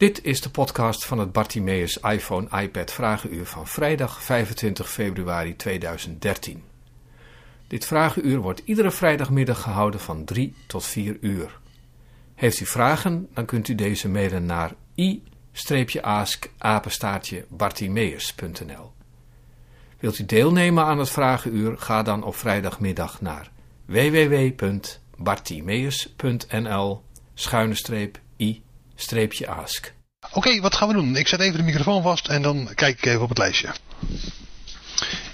Dit is de podcast van het Bartimeus iPhone iPad Vragenuur van vrijdag 25 februari 2013. Dit vragenuur wordt iedere vrijdagmiddag gehouden van 3 tot 4 uur. Heeft u vragen, dan kunt u deze mailen naar i-ask-bartimeus.nl Wilt u deelnemen aan het vragenuur, ga dan op vrijdagmiddag naar www.bartimeus.nl i-ask. Oké, wat gaan we doen? Ik zet even de microfoon vast en dan kijk ik even op het lijstje.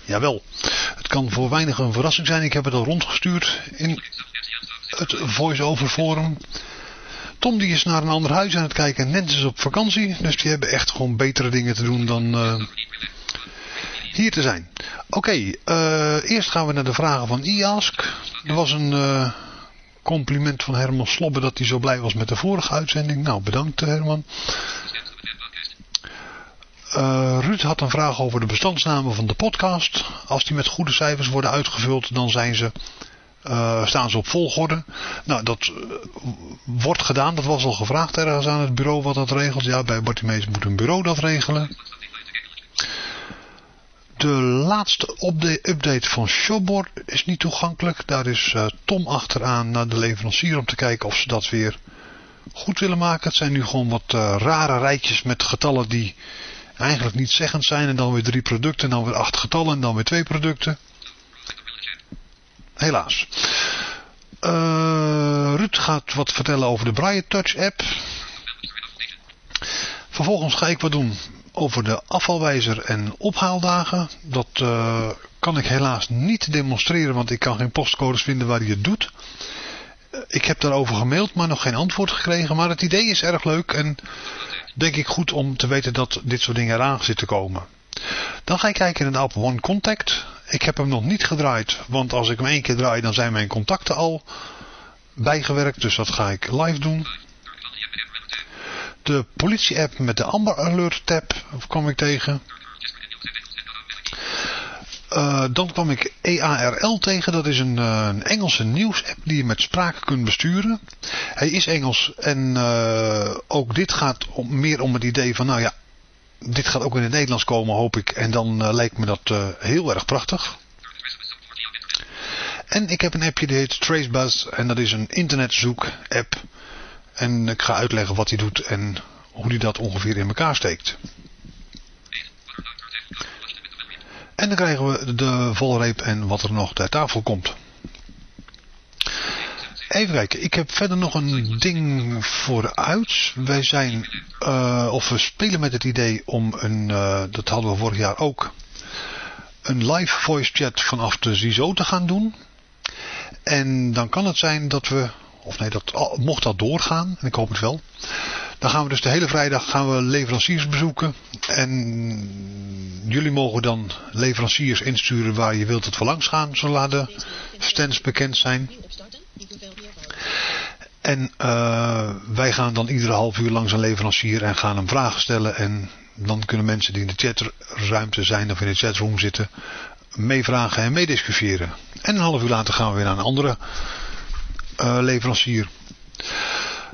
Jawel, het kan voor weinig een verrassing zijn. Ik heb het al rondgestuurd in het voice-over forum. Tom die is naar een ander huis aan het kijken. Nens is op vakantie. Dus die hebben echt gewoon betere dingen te doen dan uh, hier te zijn. Oké, uh, eerst gaan we naar de vragen van IASK. Er was een uh, compliment van Herman Slobbe dat hij zo blij was met de vorige uitzending. Nou, bedankt Herman. Uh, Ruud had een vraag over de bestandsnamen van de podcast. Als die met goede cijfers worden uitgevuld, dan zijn ze, uh, staan ze op volgorde. Nou, dat wordt gedaan. Dat was al gevraagd ergens aan het bureau wat dat regelt. Ja, bij Bartimees moet een bureau dat regelen. De laatste update van Showboard is niet toegankelijk. Daar is Tom achteraan naar de leverancier om te kijken of ze dat weer goed willen maken. Het zijn nu gewoon wat rare rijtjes met getallen die eigenlijk niet zeggend zijn. En dan weer drie producten, en dan weer acht getallen en dan weer twee producten. Helaas. Uh, Ruud gaat wat vertellen over de Braille Touch app. Vervolgens ga ik wat doen over de afvalwijzer en ophaaldagen. Dat uh, kan ik helaas niet demonstreren, want ik kan geen postcodes vinden waar hij het doet. Ik heb daarover gemaild, maar nog geen antwoord gekregen. Maar het idee is erg leuk en denk ik goed om te weten dat dit soort dingen eraan zitten komen. Dan ga ik kijken naar de One Contact. Ik heb hem nog niet gedraaid, want als ik hem één keer draai dan zijn mijn contacten al bijgewerkt. Dus dat ga ik live doen. De politie-app met de Amber Alert tab kwam ik tegen. Uh, dan kwam ik EARL tegen. Dat is een, uh, een Engelse nieuwsapp die je met spraak kunt besturen. Hij is Engels en uh, ook dit gaat om, meer om het idee van nou ja, dit gaat ook in het Nederlands komen hoop ik. En dan lijkt me dat heel erg prachtig. En ik heb een appje die heet Tracebuzz en dat is een internetzoek app. En ik ga uitleggen wat hij doet en hoe hij dat ongeveer in elkaar steekt. En dan krijgen we de volreep en wat er nog ter tafel komt. Even kijken, ik heb verder nog een ding vooruit. Wij zijn, uh, of we spelen met het idee om een, uh, dat hadden we vorig jaar ook, een live voice chat vanaf de ZISO te gaan doen. En dan kan het zijn dat we, of nee, dat, mocht dat doorgaan, en ik hoop het wel, dan gaan we dus de hele vrijdag gaan we leveranciers bezoeken. En jullie mogen dan leveranciers insturen waar je wilt dat we langs gaan. Zolang de stands bekend zijn. En uh, wij gaan dan iedere half uur langs een leverancier en gaan hem vragen stellen. En dan kunnen mensen die in de chatruimte zijn of in de chatroom zitten meevragen en meediscussiëren. En een half uur later gaan we weer naar een andere leverancier.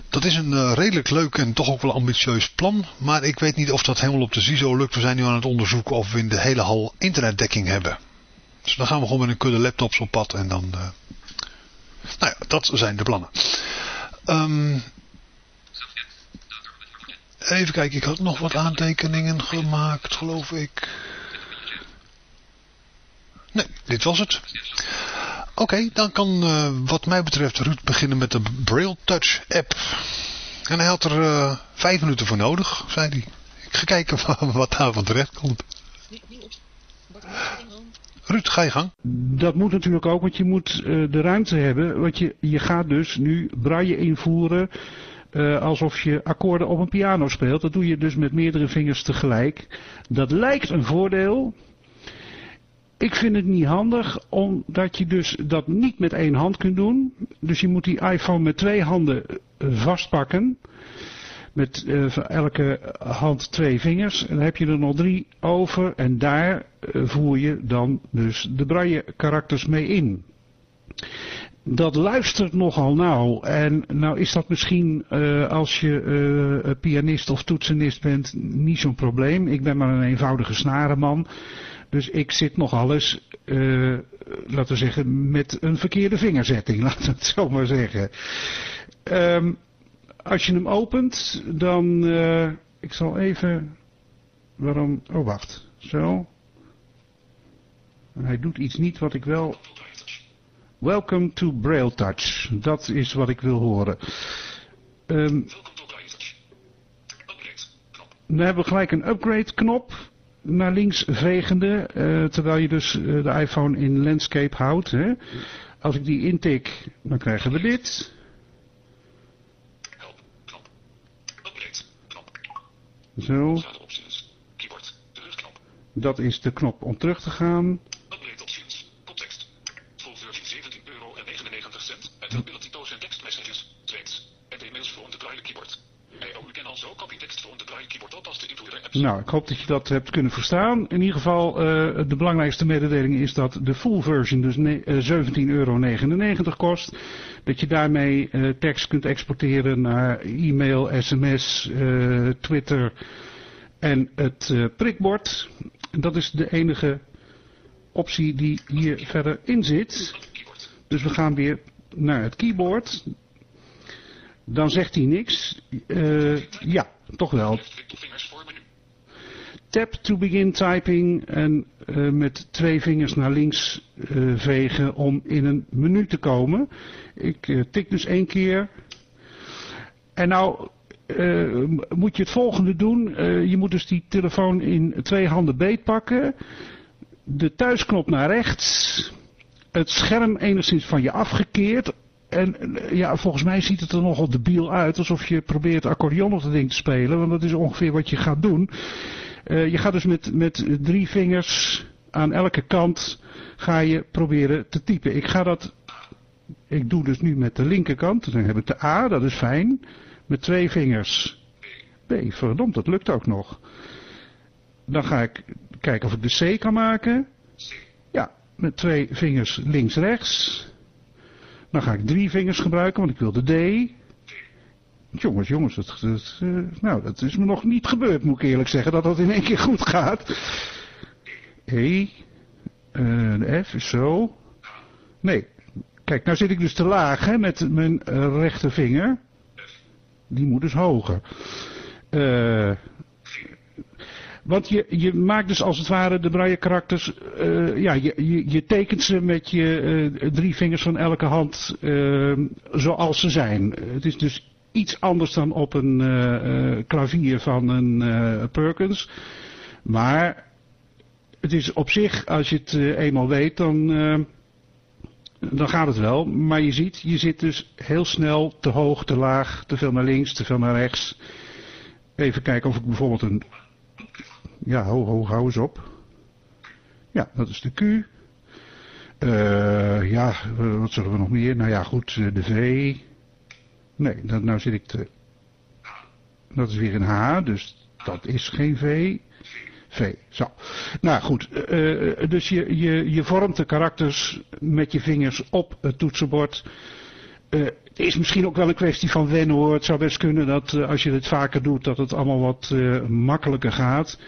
Dat is een uh, redelijk leuk en toch ook wel ambitieus plan. Maar ik weet niet of dat helemaal op de CISO lukt. We zijn nu aan het onderzoeken of we in de hele hal internetdekking hebben. Dus dan gaan we gewoon met een kudde laptops op pad en dan... Uh... Nou ja, dat zijn de plannen. Um... Even kijken, ik had nog wat aantekeningen gemaakt, geloof ik. Nee, dit was het. Oké, dan kan uh, wat mij betreft Ruud beginnen met de Braille Touch app. En hij had er uh, vijf minuten voor nodig, zei hij. Ik ga kijken wat daar van terecht komt. Ruud, ga je gang. Dat moet natuurlijk ook, want je moet uh, de ruimte hebben. Want je, je gaat dus nu braille invoeren alsof je akkoorden op een piano speelt. Dat doe je dus met meerdere vingers tegelijk. Dat lijkt een voordeel, ik vind het niet handig, omdat je dus dat niet met één hand kunt doen. Dus je moet die iPhone met twee handen eh, vastpakken. Met uh, elke hand twee vingers. En dan heb je er nog drie over. En daar uh, voer je dan dus de braille karakters mee in. dat luistert nogal nauw. En nou is dat misschien als je pianist of toetsenist bent niet zo'n probleem. Ik ben maar een eenvoudige snarenman. Dus ik zit nogal eens, uh, laten we zeggen, met een verkeerde vingerzetting. Laten we het zo maar zeggen. Um, als je hem opent, dan... ik zal even... Waarom... Oh, wacht. Zo. Hij doet iets niet wat ik wel... Welcome to Braille Touch. Dat is wat ik wil horen. Um, dan hebben we gelijk een upgrade knop naar links vegende. Uh, terwijl je dus uh, de iPhone in landscape houdt. Hè. Als ik die intik, dan krijgen we dit. Zo. Dat is de knop om terug te gaan. Nou, ik hoop dat je dat hebt kunnen verstaan. In ieder geval, uh, de belangrijkste mededeling is dat de full version dus uh, 17,99 euro kost. Dat je daarmee uh, tekst kunt exporteren naar e-mail, sms, Twitter en het prikbord. Dat is de enige optie die hier verder in zit. Dus we gaan weer naar het keyboard. Dan zegt hij niks. ja, toch wel. Tap to begin typing en uh, met twee vingers naar links uh, vegen om in een menu te komen. Ik tik dus één keer. En nou moet je het volgende doen. je moet dus die telefoon in twee handen beetpakken. De thuisknop naar rechts. Het scherm enigszins van je afgekeerd. En ja, volgens mij ziet het er nogal debiel uit. Alsof je probeert accordeon op het ding te spelen. Want dat is ongeveer wat je gaat doen. Uh, je gaat dus met, met drie vingers aan elke kant ga je proberen te typen. Ik ga dat, ik doe dus nu met de linkerkant, dan heb ik de A, dat is fijn. Met twee vingers B, verdomd, dat lukt ook nog. Dan ga ik kijken of ik de C kan maken. Ja, met twee vingers links-rechts. Dan ga ik drie vingers gebruiken, want ik wil de D. Jongens, jongens, uh, nou, dat is me nog niet gebeurd, moet ik eerlijk zeggen, dat dat in één keer goed gaat. E, uh, de F is zo. Nee, kijk, nou zit ik dus te laag hè, met mijn uh, rechtervinger. Die moet dus hoger. Uh, want je, je maakt dus als het ware de braille karakters, uh, ja, je, je, je, tekent ze met je uh, drie vingers van elke hand uh, zoals ze zijn. Het is dus iets anders dan op een klavier van een Perkins. Maar het is op zich, als je het eenmaal weet, dan, dan gaat het wel. Maar je ziet, je zit dus heel snel te hoog, te laag, te veel naar links, te veel naar rechts. Even kijken of ik bijvoorbeeld een... Ja, ho, ho, hou eens op. Ja, dat is de Q. Uh, ja, wat zullen we nog meer? Nou ja, goed, de V. Nee, dat, nou zit ik te... Dat is weer een H, dus dat is geen V. V, zo. Nou goed, uh, dus je, je, vormt de karakters met je vingers op het toetsenbord. Het is misschien ook wel een kwestie van wennen hoor. Het zou best kunnen dat als je dit vaker doet, dat het allemaal wat makkelijker gaat.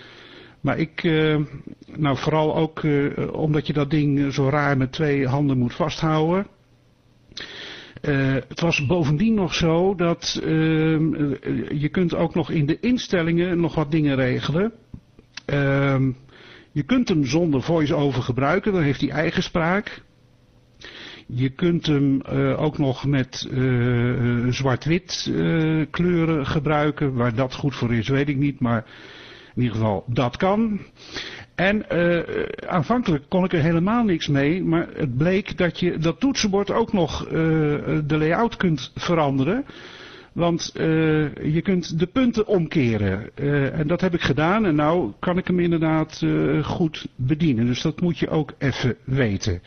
Maar ik, nou vooral ook omdat je dat ding zo raar met twee handen moet vasthouden. Uh, het was bovendien nog zo dat je kunt ook nog in de instellingen nog wat dingen regelen. Uh, je kunt hem zonder voice-over gebruiken, dan heeft hij eigen spraak. Je kunt hem ook nog met zwart-wit kleuren gebruiken. Waar dat goed voor is, weet ik niet. Maar in ieder geval, dat kan. En uh, aanvankelijk kon ik er helemaal niks mee, maar het bleek dat je dat toetsenbord ook nog uh, de layout kunt veranderen. Want uh, je kunt de punten omkeren. En dat heb ik gedaan en nou kan ik hem inderdaad goed bedienen. Dus dat moet je ook even weten.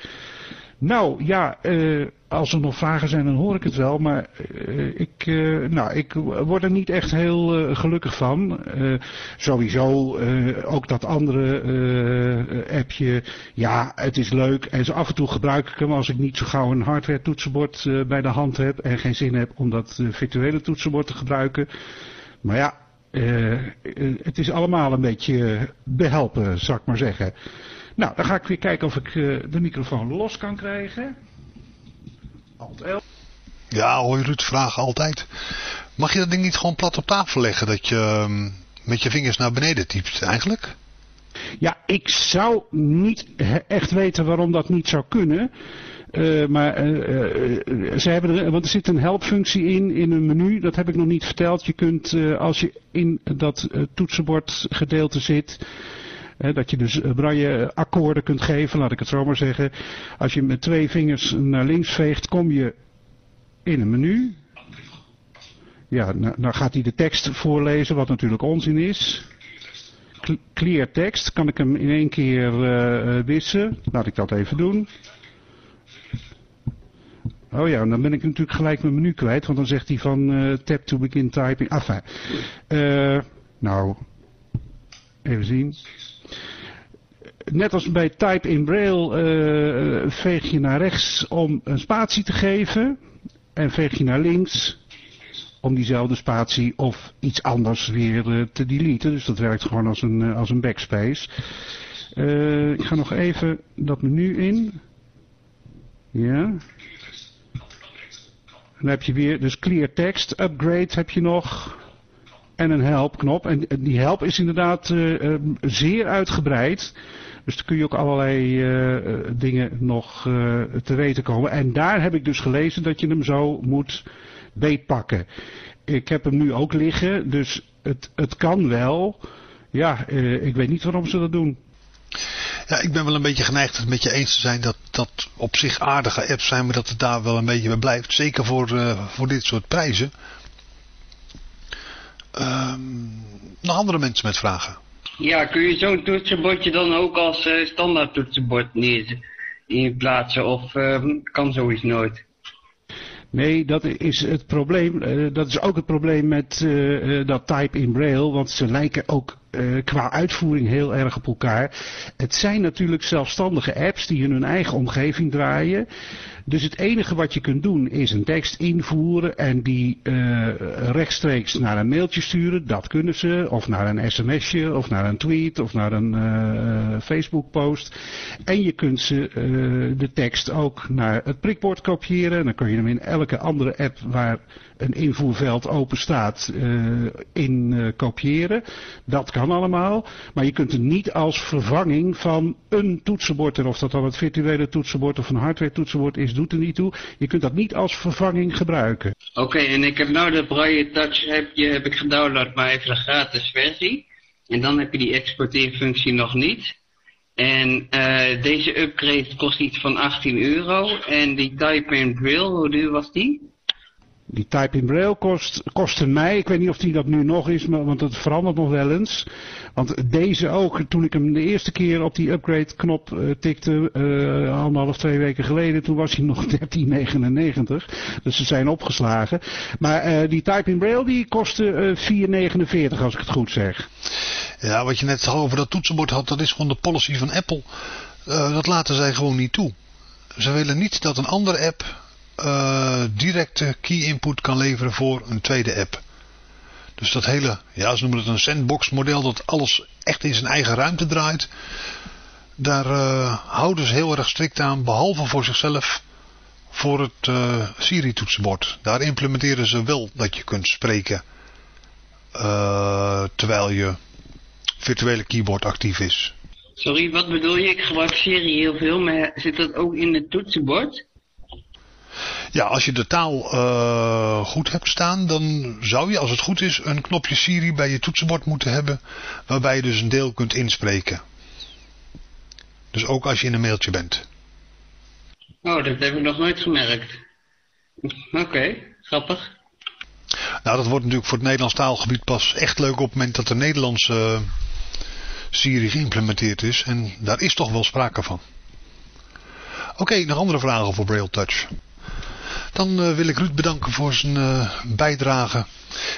Nou ja, uh, als er nog vragen zijn dan hoor ik het wel. Maar uh, ik, uh, nou, ik word er niet echt heel gelukkig van. sowieso ook dat andere appje. Ja, het is leuk. En zo af en toe gebruik ik hem als ik niet zo gauw een hardware toetsenbord bij de hand heb. En geen zin heb om dat virtuele toetsenbord te gebruiken. Maar ja, het is allemaal een beetje behelpen, zou ik maar zeggen. Nou, dan ga ik weer kijken of ik de microfoon los kan krijgen. Alt L. Ja, hoor je Ruud, vragen altijd. Mag je dat ding niet gewoon plat op tafel leggen, dat je um, met je vingers naar beneden typt eigenlijk? Ja, ik zou niet echt weten waarom dat niet zou kunnen. Uh, maar uh, uh, ze hebben er, want er zit een helpfunctie in, in een menu, dat heb ik nog niet verteld. Je kunt, als je in dat toetsenbordgedeelte zit, dat je dus braille akkoorden kunt geven, laat ik het zo maar zeggen. Als je met twee vingers naar links veegt, kom je in een menu. Ja, nou, nou gaat hij de tekst voorlezen, wat natuurlijk onzin is. Clear tekst, kan ik hem in één keer uh, wissen. Laat ik dat even doen. Oh ja, dan ben ik natuurlijk gelijk mijn menu kwijt, want dan zegt hij van uh, tap to begin typing. Enfin, nou, even zien net als bij Type in Braille uh, veeg je naar rechts om een spatie te geven. En veeg je naar links om diezelfde spatie of iets anders weer uh, te deleten. Dus dat werkt gewoon als een, als een backspace. Ik ga nog even dat menu in. Ja. Dan heb je weer, dus clear text, upgrade heb je nog. En een help knop. En die help is inderdaad zeer uitgebreid. Dus dan kun je ook allerlei uh, dingen nog uh, te weten komen. En daar heb ik dus gelezen dat je hem zo moet beetpakken. Ik heb hem nu ook liggen, dus het, het kan wel. Ja, ik weet niet waarom ze dat doen. Ja, ik ben wel een beetje geneigd het met je eens te zijn dat dat op zich aardige apps zijn, maar dat het daar wel een beetje bij blijft. Zeker voor, voor dit soort prijzen. Um, nog andere mensen met vragen? Ja, kun je zo'n toetsenbordje dan ook als uh, standaard toetsenbord neer plaatsen of uh, kan zoiets nooit? Nee, dat is het probleem. Uh, dat is ook het probleem met uh, dat type in braille. Want ze lijken ook qua uitvoering heel erg op elkaar. Het zijn natuurlijk zelfstandige apps die in hun eigen omgeving draaien. Dus het enige wat je kunt doen is een tekst invoeren en die uh, rechtstreeks naar een mailtje sturen. Dat kunnen ze. Of naar een sms'je, of naar een tweet, of naar een uh, Facebook post. En je kunt ze uh, de tekst ook naar het prikbord kopiëren. En dan kun je hem in elke andere app waar een invoerveld open staat in kopiëren. Dat kan allemaal. Maar je kunt het niet als vervanging van een toetsenbord, en of dat dan het virtuele toetsenbord of een hardware toetsenbord is, doet er niet toe. Je kunt dat niet als vervanging gebruiken. Oké, en ik heb nou de Braille Touch heb, je, heb ik gedownload, maar even de gratis versie. En dan heb je die exporteerfunctie nog niet. En uh, deze upgrade kost iets van 18 euro. En die Type in Braille, hoe duur was die? Die Type in Braille kost, kostte mij, ik weet niet of die dat nu nog is, maar, want het verandert nog wel eens. Want deze ook, toen ik hem de eerste keer op die upgrade knop uh, tikte, uh, anderhalf, twee weken geleden, toen was hij nog 13,99. Dus ze zijn opgeslagen. Maar uh, die Type in Braille die kostte 4,49 als ik het goed zeg. Ja, wat je net over dat toetsenbord had, dat is gewoon de policy van Apple. dat laten zij gewoon niet toe. Ze willen niet dat een andere app uh, directe key input kan leveren voor een tweede app. Dus dat hele, ja ze noemen het een sandbox model, dat alles echt in zijn eigen ruimte draait. Daar uh, houden ze heel erg strikt aan, behalve voor zichzelf, voor het uh, Siri toetsenbord. Daar implementeren ze wel dat je kunt spreken, terwijl je virtuele keyboard actief is. Sorry, wat bedoel je? Ik gebruik Siri heel veel, maar zit dat ook in het toetsenbord? Ja, als je de taal uh, goed hebt staan, dan zou je als het goed is een knopje Siri bij je toetsenbord moeten hebben, waarbij je dus een deel kunt inspreken. Dus ook als je in een mailtje bent. Oh, dat heb ik nog nooit gemerkt. Oké, okay, grappig. Nou, dat wordt natuurlijk voor het Nederlands taalgebied pas echt leuk op het moment dat de Nederlandse uh, Siri geïmplementeerd is. En daar is toch wel sprake van. Oké, nog andere vragen voor Braille Touch. Dan uh, wil ik Ruud bedanken voor zijn uh, bijdrage.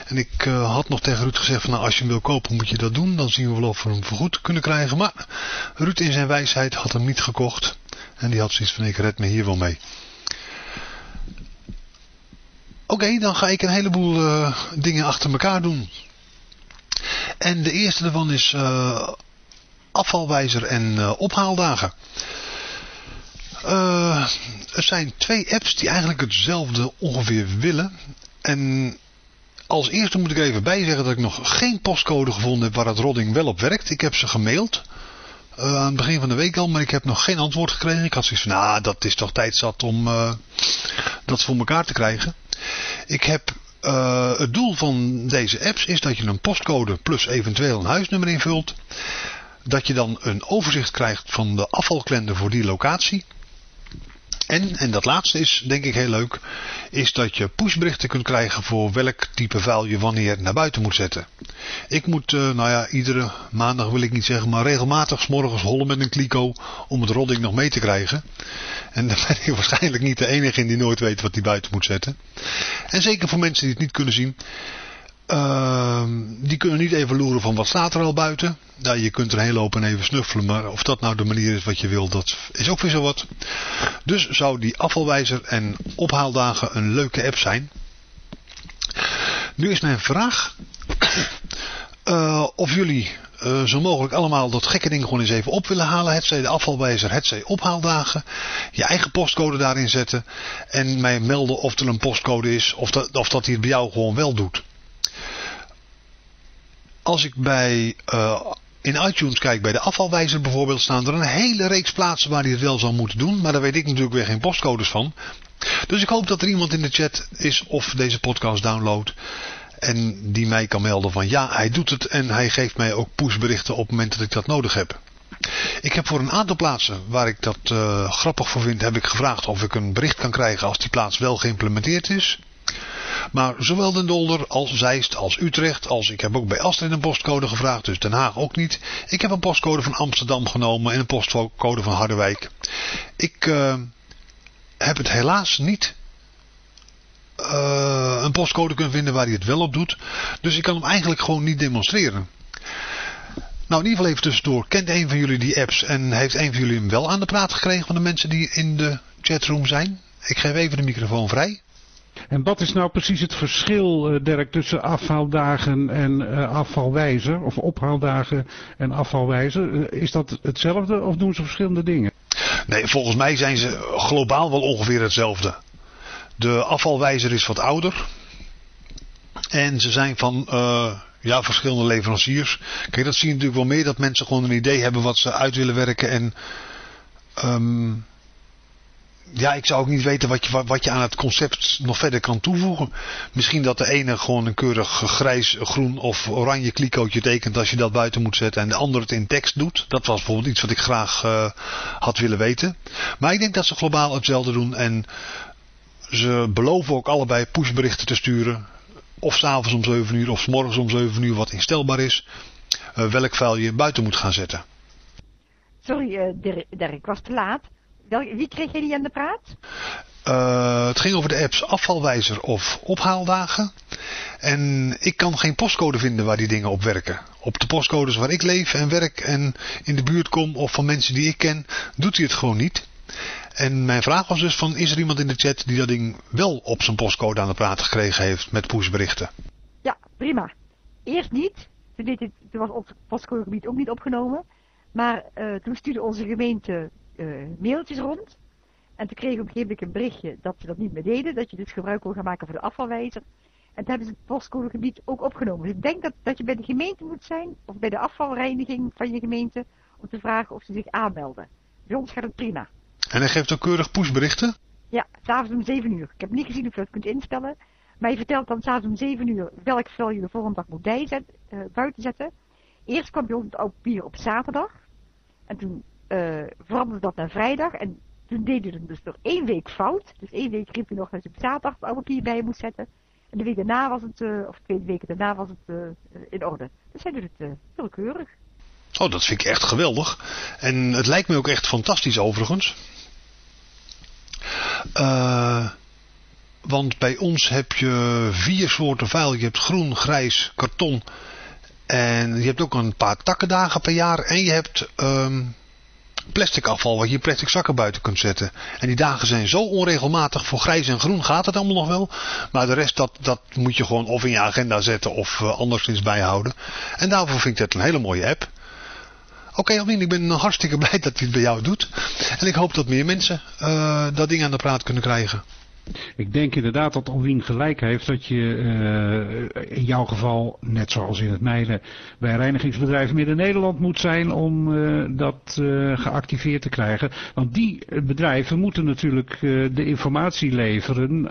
En ik uh, had nog tegen Ruud gezegd van nou als je hem wil kopen moet je dat doen. Dan zien we wel of we hem vergoed kunnen krijgen. Maar Ruud in zijn wijsheid had hem niet gekocht. En die had zoiets van ik red me hier wel mee. Oké, dan ga ik een heleboel dingen achter elkaar doen. En de eerste daarvan is afvalwijzer en ophaaldagen. Er zijn twee apps die eigenlijk hetzelfde ongeveer willen. En als eerste moet ik even bijzeggen dat ik nog geen postcode gevonden heb waar het rodding wel op werkt. Ik heb ze gemaild. Uh, aan het begin van de week al, maar ik heb nog geen antwoord gekregen. Ik had zoiets van, nou, dat is toch tijd zat om uh, dat voor elkaar te krijgen. Ik heb, het doel van deze apps is dat je een postcode plus eventueel een huisnummer invult. Dat je dan een overzicht krijgt van de afvalklender voor die locatie. En, en dat laatste is denk ik heel leuk, is dat je pushberichten kunt krijgen voor welk type vuil je wanneer naar buiten moet zetten. Ik moet, uh, nou ja, iedere maandag wil ik niet zeggen, maar regelmatig morgens hollen met een kliko om het rodding nog mee te krijgen. En dan ben ik waarschijnlijk niet de enige in die nooit weet wat hij buiten moet zetten. En zeker voor mensen die het niet kunnen zien, uh, die kunnen niet even loeren van wat staat er al buiten. Nou, je kunt er heel lopen en even snuffelen, maar of dat nou de manier is wat je wil, dat is ook weer zo wat. Dus zou die afvalwijzer en ophaaldagen een leuke app zijn. Nu is mijn vraag uh, of jullie uh, zo mogelijk allemaal dat gekke ding gewoon eens even op willen halen. Het zij de afvalwijzer, het zij ophaaldagen. Je eigen postcode daarin zetten. En mij melden of er een postcode is of dat, of dat hij het bij jou gewoon wel doet als ik bij uh, in iTunes kijk, bij de afvalwijzer bijvoorbeeld, staan er een hele reeks plaatsen waar hij het wel zou moeten doen. Maar daar weet ik natuurlijk weer geen postcodes van. Dus ik hoop dat er iemand in de chat is of deze podcast downloadt. En die mij kan melden van ja, hij doet het en hij geeft mij ook pushberichten op het moment dat ik dat nodig heb. Ik heb voor een aantal plaatsen waar ik dat uh, grappig voor vind, heb ik gevraagd of ik een bericht kan krijgen als die plaats wel geïmplementeerd is. Maar zowel Den Dolder als Zeist als Utrecht als ik heb ook bij Astrid een postcode gevraagd. Dus Den Haag ook niet. Ik heb een postcode van Amsterdam genomen en een postcode van Harderwijk. Ik uh, heb het helaas niet uh, een postcode kunnen vinden waar hij het wel op doet. Dus ik kan hem eigenlijk gewoon niet demonstreren. Nou, in ieder geval even tussendoor. Kent een van jullie die apps en heeft een van jullie hem wel aan de praat gekregen van de mensen die in de chatroom zijn? Ik geef even de microfoon vrij. En wat is nou precies het verschil, uh, Dirk, tussen afhaaldagen en uh, afvalwijzer? Of ophaaldagen en afvalwijzer? Uh, is dat hetzelfde of doen ze verschillende dingen? Nee, volgens mij zijn ze globaal wel ongeveer hetzelfde. De afvalwijzer is wat ouder. En ze zijn van ja, verschillende leveranciers. Kijk, dat zie je natuurlijk wel meer. Dat mensen gewoon een idee hebben wat ze uit willen werken. En um, ja, ik zou ook niet weten wat je, wat je aan het concept nog verder kan toevoegen. Misschien dat de ene gewoon een keurig grijs, groen of oranje klikootje tekent als je dat buiten moet zetten. En de andere het in tekst doet. Dat was bijvoorbeeld iets wat ik graag uh, had willen weten. Maar ik denk dat ze globaal hetzelfde doen. En ze beloven ook allebei pushberichten te sturen. Of s'avonds om 7 uur of s morgens om 7 uur wat instelbaar is. Uh, welk vuil je buiten moet gaan zetten. Sorry, uh, Dirk, Dirk was te laat. Wie kreeg jij die aan de praat? Uh, het ging over de apps afvalwijzer of ophaaldagen. En ik kan geen postcode vinden waar die dingen op werken. Op de postcodes waar ik leef en werk en in de buurt kom of van mensen die ik ken, doet hij het gewoon niet. En mijn vraag was dus van, is er iemand in de chat die dat ding wel op zijn postcode aan de praat gekregen heeft met pushberichten? Ja, prima. Eerst niet. Toen, deed het, toen was ons postcodegebied ook niet opgenomen. Maar uh, toen stuurde onze gemeente uh, mailtjes rond. En toen kregen we op een gegeven moment een berichtje dat ze dat niet meer deden. Dat je dus gebruik kon gaan maken voor de afvalwijzer. En toen hebben ze het postcodegebied ook opgenomen. Dus ik denk dat, dat je bij de gemeente moet zijn, of bij de afvalreiniging van je gemeente, om te vragen of ze zich aanmelden. Bij ons gaat het prima. En hij geeft ook keurig pushberichten? Ja, s'avonds om 7 uur. Ik heb niet gezien of je dat kunt instellen. Maar je vertelt dan s'avonds om 7 uur welk vel je de volgende dag moet uh, buiten zetten. Eerst kwam bij ons het oud bier op zaterdag. En toen uh, veranderde dat naar vrijdag. En toen deed hij het dus nog één week fout. Dus één week riep hij nog dat je op zaterdag het papier bij moest zetten. En de week daarna was het, uh, of twee weken daarna was het uh, in orde. Dus hij doet het uh, willekeurig. Oh, dat vind ik echt geweldig. En het lijkt me ook echt fantastisch overigens. Want bij ons heb je vier soorten vuil. Je hebt groen, grijs, karton. En je hebt ook een paar takkendagen per jaar. En je hebt um, plastic afval waar je plastic zakken buiten kunt zetten. En die dagen zijn zo onregelmatig. Voor grijs en groen gaat het allemaal nog wel. Maar de rest dat, dat moet je gewoon of in je agenda zetten of uh, anderszins bijhouden. En daarvoor vind ik dat een hele mooie app. Oké okay, ik ben hartstikke blij dat hij het bij jou doet. En ik hoop dat meer mensen uh, dat ding aan de praat kunnen krijgen. Ik denk inderdaad dat Alwien gelijk heeft dat je uh, in jouw geval, net zoals in het mijne, bij reinigingsbedrijven Midden-Nederland moet zijn om uh, dat uh, geactiveerd te krijgen. Want die bedrijven moeten natuurlijk de informatie leveren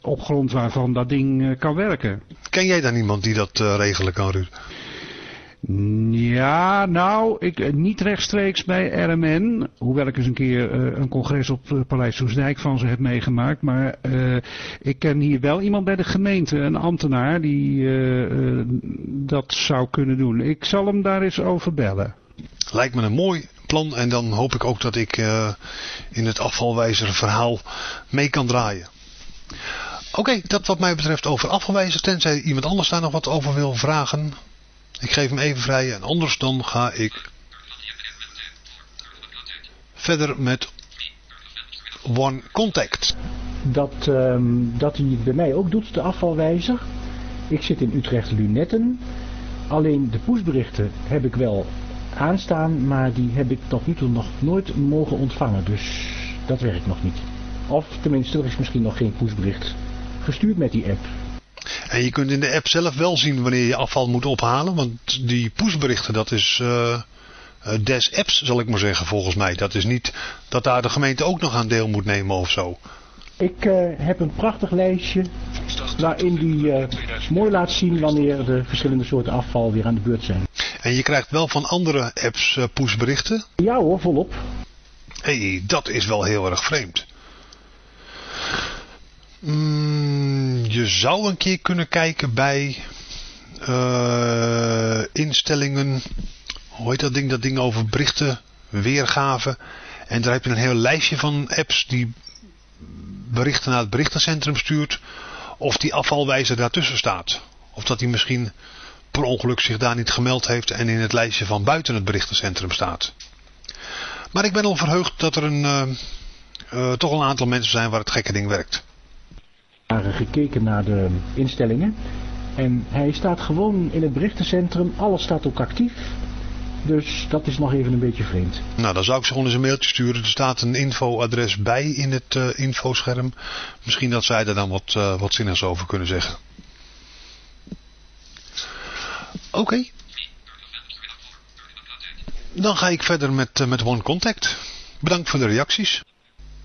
op grond waarvan dat ding kan werken. Ken jij dan iemand die dat regelen kan, Ruud? Ja, nou, ik, eh, niet rechtstreeks bij RMN. Hoewel ik eens een keer uh, een congres op uh, Paleis Soesdijk van ze heb meegemaakt. Maar ik ken hier wel iemand bij de gemeente, een ambtenaar, die dat zou kunnen doen. Ik zal hem daar eens over bellen. Lijkt me een mooi plan en dan hoop ik ook dat ik in het afvalwijzer verhaal mee kan draaien. Oké, dat wat mij betreft over afvalwijzer, tenzij iemand anders daar nog wat over wil vragen. Ik geef hem even vrij en anders dan ga ik verder met One Contact. Dat, um, dat hij bij mij ook doet, de afvalwijzer. Ik zit in Utrecht Lunetten. Alleen de pushberichten heb ik wel aanstaan, maar die heb ik tot nu toe nog nooit mogen ontvangen. Dus dat werkt nog niet. Of tenminste, er is misschien nog geen pushbericht gestuurd met die app. En je kunt in de app zelf wel zien wanneer je afval moet ophalen. Want die pushberichten, dat is uh, des apps zal ik maar zeggen volgens mij. Dat is niet dat daar de gemeente ook nog aan deel moet nemen of zo. Ik uh, heb een prachtig lijstje waarin die uh, mooi laat zien wanneer de verschillende soorten afval weer aan de beurt zijn. En je krijgt wel van andere apps pushberichten? Ja hoor, volop. Hé, hey, dat is wel heel erg vreemd. Mm, je zou een keer kunnen kijken bij uh, instellingen. Hoe heet dat ding? Dat ding over berichten, weergave. En daar heb je een heel lijstje van apps die berichten naar het berichtencentrum stuurt. Of die afvalwijzer daartussen staat. Of dat die misschien per ongeluk zich daar niet gemeld heeft en in het lijstje van buiten het berichtencentrum staat. Maar ik ben al verheugd dat er een, uh, uh, toch een aantal mensen zijn waar het gekke ding werkt gekeken naar de instellingen. En hij staat gewoon in het berichtencentrum. Alles staat ook actief. Dus dat is nog even een beetje vreemd. Nou, dan zou ik ze gewoon eens een mailtje sturen. Er staat een infoadres bij in het uh, infoscherm. Misschien dat zij er dan wat, uh, wat zinnigs over kunnen zeggen. Oké. Okay. Dan ga ik verder met, uh, met One Contact. Bedankt voor de reacties.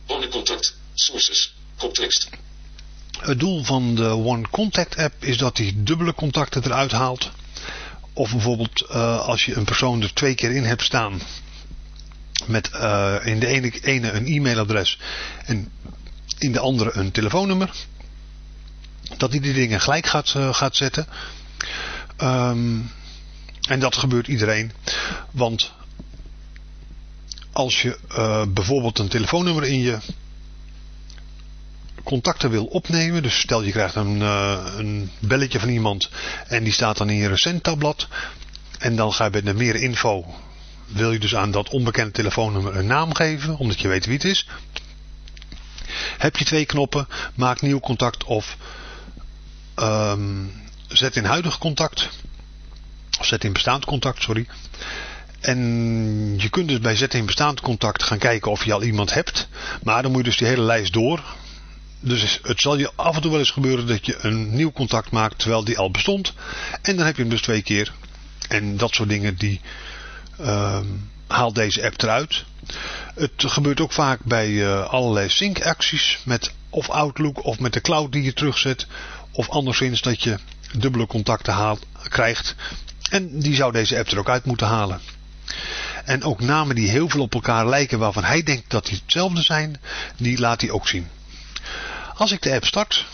One Contact. Sources. Context. Het doel van de One Contact app is dat hij dubbele contacten eruit haalt. Of bijvoorbeeld uh, als je een persoon er twee keer in hebt staan. Met uh, in de ene, ene een e-mailadres en in de andere een telefoonnummer. Dat hij die dingen gelijk gaat, uh, gaat zetten. Um, en dat gebeurt iedereen. Want als je bijvoorbeeld een telefoonnummer in je contacten wil opnemen. Dus stel je krijgt een, uh, een belletje van iemand en die staat dan in je recent En dan ga je de meer info. Wil je dus aan dat onbekende telefoonnummer een naam geven, omdat je weet wie het is. Heb je twee knoppen, maak nieuw contact of um, zet in huidig contact. Of zet in bestaand contact, sorry. En je kunt dus bij zet in bestaand contact gaan kijken of je al iemand hebt. Maar dan moet je dus die hele lijst door. Dus het zal je af en toe wel eens gebeuren dat je een nieuw contact maakt terwijl die al bestond. En dan heb je hem dus twee keer. En dat soort dingen die uh, haalt deze app eruit. Het gebeurt ook vaak bij uh, allerlei sync acties met of Outlook of met de cloud die je terugzet. Of anderszins dat je dubbele contacten haalt, krijgt. En die zou deze app er ook uit moeten halen. En ook namen die heel veel op elkaar lijken waarvan hij denkt dat die hetzelfde zijn, die laat hij ook zien. Als ik de app start,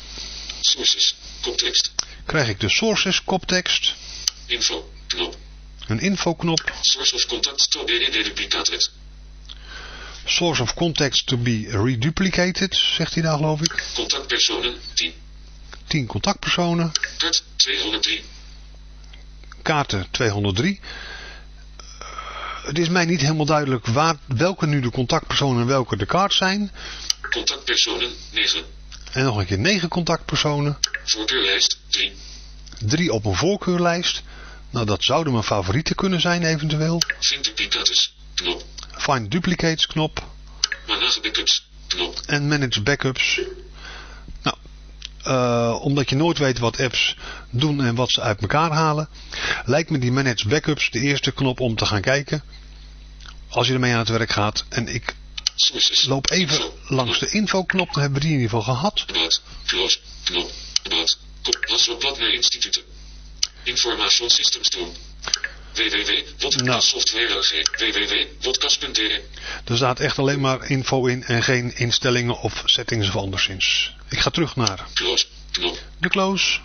sources, koptekst, krijg ik de sources koptekst, info, knop, een info knop, source of contact to duplicated, Source of contacts to be reduplicated, zegt hij daar geloof ik. Contactpersonen 10. 10 contactpersonen. Kaart 203. Kaarten 203. Eh, Het is mij niet helemaal duidelijk waar, welke nu de contactpersonen en welke de kaart zijn. Contactpersonen 9. En nog een keer 9 contactpersonen. Voorkeurlijst 3. 3 op een voorkeurlijst. Nou, dat zouden mijn favorieten kunnen zijn eventueel. Vind duplicatus. Knop. Find duplicates knop. Manage backups. Knop. En manage backups. Nou, eh, omdat je nooit weet wat apps doen en wat ze uit elkaar halen, lijkt me die manage backups de eerste knop om te gaan kijken. Als je ermee aan het werk gaat. En ik. Loop even langs de infoknop, dan hebben we die in ieder geval gehad. Knop. Naar instituten. Er staat echt alleen maar info in en geen instellingen of settings of anderszins. Ik ga terug naar de close.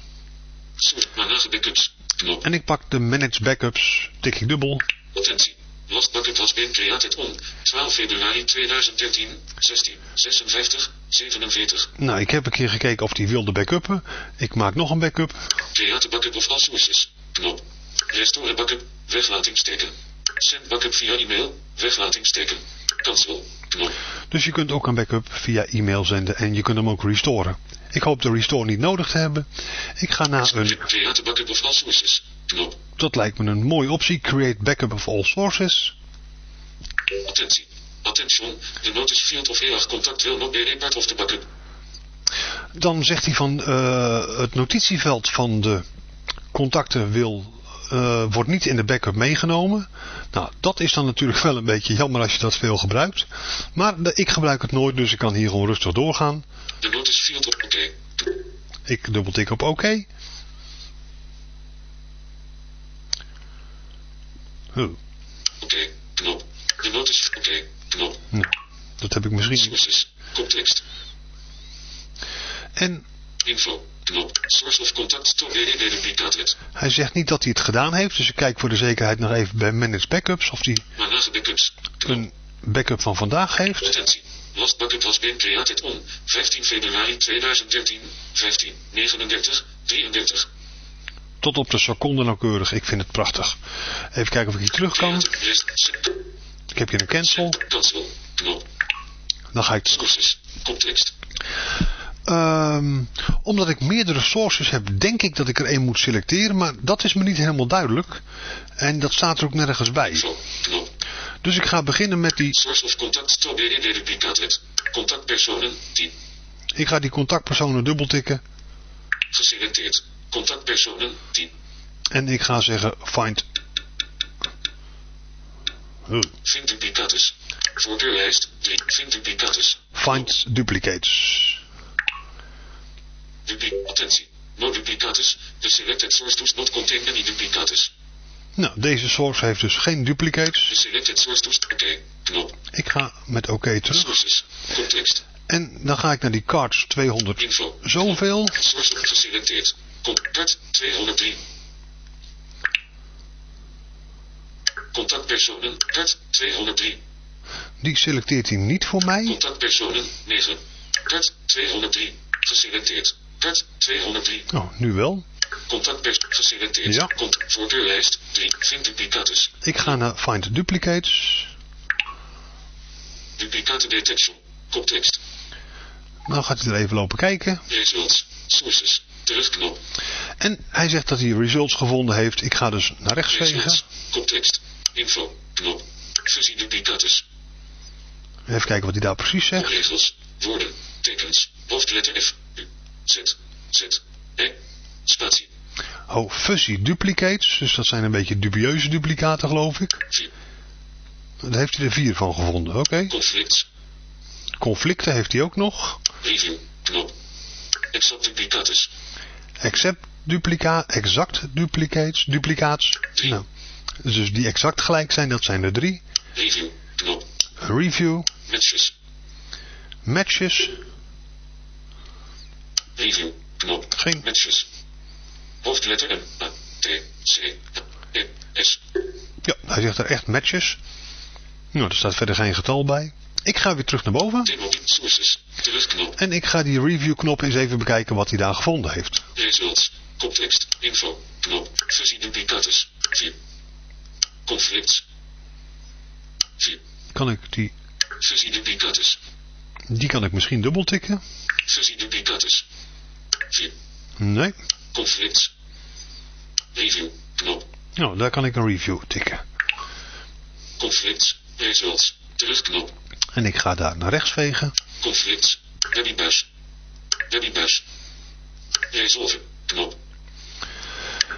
En ik pak de manage backups, tik ik dubbel. Attentie. Last backup has been created on 12 februari 2013, 16, 56, 47. Nou, ik heb een keer gekeken of die wilde backuppen. Ik maak nog een backup. Create backup of all sources. Knop. Restore backup. Weglatingsteken. Send backup via e-mail. Weglatingsteken. Cancel. Knop. Dus je kunt ook een backup via e-mail zenden en je kunt hem ook restoren. Ik hoop de restore niet nodig te hebben. Ik ga naar een, Create backup of all sources. Dat lijkt me een mooie optie, create backup of all sources. Attentie. Attention. The notice field of EAG contact will not be of the backup. Dan zegt hij van eh, het notitieveld van de contacten wil, eh, wordt niet in de backup meegenomen. Nou, dat is dan natuurlijk wel een beetje jammer als je dat veel gebruikt. Maar de- ik gebruik het nooit, dus ik kan hier gewoon rustig doorgaan. The notice field of oké. Ik dubbeltik op oké. Huh, Oké. Knop. The notice oké. Knop. nou, dat heb ik misschien. Sources. Context. En Info. Knop. Source of contact to www duplicated. hij zegt niet dat hij het gedaan heeft. Dus ik kijk voor de zekerheid nog even bij Manage Backups of hij backups. Knop. een backup van vandaag heeft. Attentie. Last backup has been created on 15 februari 2013, 15, 39, 33. Tot op de seconde nauwkeurig. Ik vind het prachtig. Even kijken of ik hier terug kan. Ik heb hier een cancel. Dan ga ik... Ehm, omdat ik meerdere sources heb, denk ik dat ik er één moet selecteren. Maar dat is me niet helemaal duidelijk. En dat staat er ook nergens bij. Dus ik ga beginnen met die... Contactpersonen 10. Ik ga die contactpersonen dubbeltikken. Geselecteerd. Contactpersonen 10. En ik ga zeggen find... Huh. Vind duplicatus. Voorkeurlijst 3. Vind duplicatus. Find duplicates. Dupli attentie. No duplicatus. The selected source does not contain any duplicatus. Nou, deze source heeft dus geen duplicates. The selected source does... Oké. Knop. Ik ga met oké terug. Sources. Context. En dan ga ik naar die cards 200 Info. zoveel. Source geselecteerd. Contact 203. Contactpersonen. Kaart 203. Die selecteert hij niet voor mij. Contactpersonen 9. Kaart 203. Geselecteerd. Kaart 203. Oh, nu wel. Contactpers geselecteerd. Ja. Cont voorkeurlijst 3. Vind duplicatus. Ik ga naar find duplicates. Duplicate detection. Context. Nou gaat hij er even lopen kijken. Results. Sources. Terugknop. En hij zegt dat hij results gevonden heeft. Ik ga dus naar rechts vegen. Context. Info. Knop. Fusie duplicatus. Even kijken wat hij daar precies zegt. Regels. Woorden. Tekens. Hoofdletter F. U. Z. Z. E. Spatie. Oh, fuzzy duplicates. Dus dat zijn een beetje dubieuze duplicaten geloof ik. 4. Daar heeft hij er vier van gevonden. Oké. Conflicts. Conflicten heeft hij ook nog. Review. Knop. Exact duplicatus. Accept duplica exact duplicates. Duplicaats. Nou, dus die exact gelijk zijn, dat zijn er drie. Review. Knop. Review. Matches. Matches. Review. Knop. Geen. Matches. Hoofdletter M. A. T. C. E. S. Ja, hij zegt er echt matches. Nou, er staat verder geen getal bij. Ik ga weer terug naar boven. Sources. En ik ga die review knop eens even bekijken wat hij daar gevonden heeft. Results. Koptekst. Info. Knop. Fusie duplicatus. 4. Conflicts. 4. Kan ik die, Fusie duplicatus. die kan ik misschien dubbel tikken? Fusie duplicatus. 4. Nee. Conflicts. Review. Knop. Nou, daar kan ik een review tikken. Conflicts. Results. Terugknop. En ik ga daar naar rechts vegen. Conflicts. Debbie Bash. Debbie Bash. Resolve. Knop.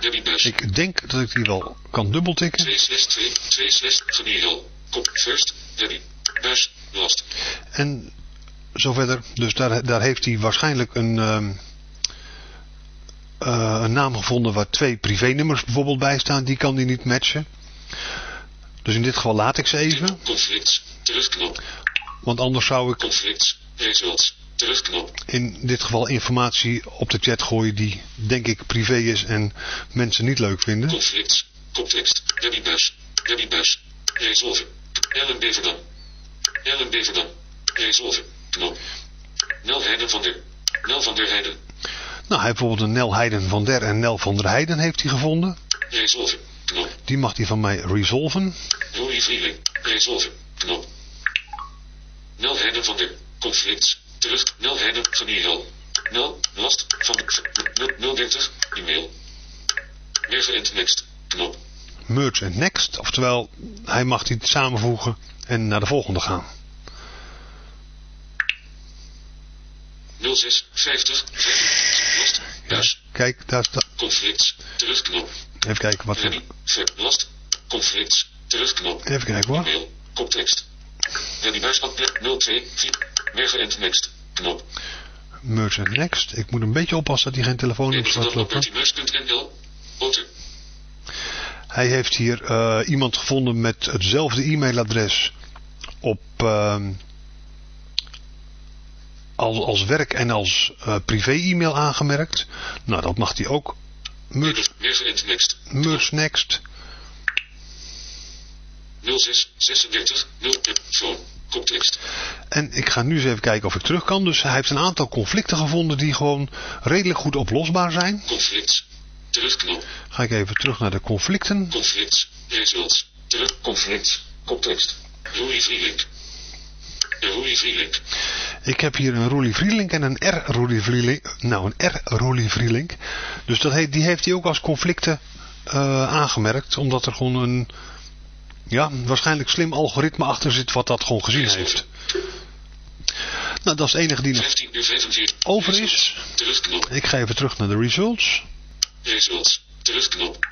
Debbie Bash. Ik denk dat ik die wel kan dubbel tikken. 2 slash 2. 2 slash. Kop. First. Debbie. Bash. Last. En zo verder. Dus daar, daar heeft hij waarschijnlijk een, ehm, eh, een naam gevonden waar twee privénummers bijvoorbeeld bij staan. Die kan hij niet matchen. Dus in dit geval laat ik ze even. Terugknop. Want anders zou ik Conflicts. Results. Terugknop. in dit geval informatie op de chat gooien die denk ik privé is en mensen niet leuk vinden. Debbie Bash. Resolve. Ellen Beverdam. Ellen Beverdam. Resolve. Knop. Nel Heiden van der. Nel van der Heiden. Nou, hij heeft bijvoorbeeld een Nel Heiden van der en Nel van der Heiden heeft hij gevonden. Resolve. Knop. Die mag hij van mij resolven. Rory Vrieling. Resolve. Knop. Nel Heiden van der. Conflicts. Terug. Nel Heiden van Nihel. Nel. Last. Van. 030. E-mail. Merge next. Knop. Merge en next. Oftewel, hij mag die samenvoegen en naar de volgende gaan. 06. 50. 5. Last. Kijk, daar staat. Conflicts. Terugknop. Even kijken wat Ready. er. Ver. Last. Conflicts. Terugknop. Even kijken hoor. Mail. Koptekst. Buispad. 02. 4. Merge and next. Knop. Merge en next. Ik moet een beetje oppassen dat hij geen telefoonnummers laat lopen. Bertiemuis.nl. Boter. Hij heeft hier eh, iemand gevonden met hetzelfde e-mailadres op ehm, als, als werk en als eh, privé-e-mail aangemerkt. Nou, dat mag hij ook. Merge, next. merge next. 06. 36. 0. Phone. Koptekst. En ik ga nu eens even kijken of ik terug kan. Dus hij heeft een aantal conflicten gevonden die gewoon redelijk goed oplosbaar zijn. Conflicts. Terugknop. Ga ik even terug naar de conflicten. Conflicts. Results. Terug. Conflicts. Koptekst. Rory Vrielink. Rory Vrielink. Ik heb hier een Roelie Vrielink en een R Roelie Vrielink. Nou, een R Roelie Vrielink. Dus dat heet, die heeft hij ook als conflicten eh, aangemerkt. Omdat er gewoon een, ja, waarschijnlijk slim algoritme achter zit wat dat gewoon gezien heeft. Nou, dat is het enige die nog 15 uur 45. over is. Ik ga even terug naar de results. Results. Terugknop.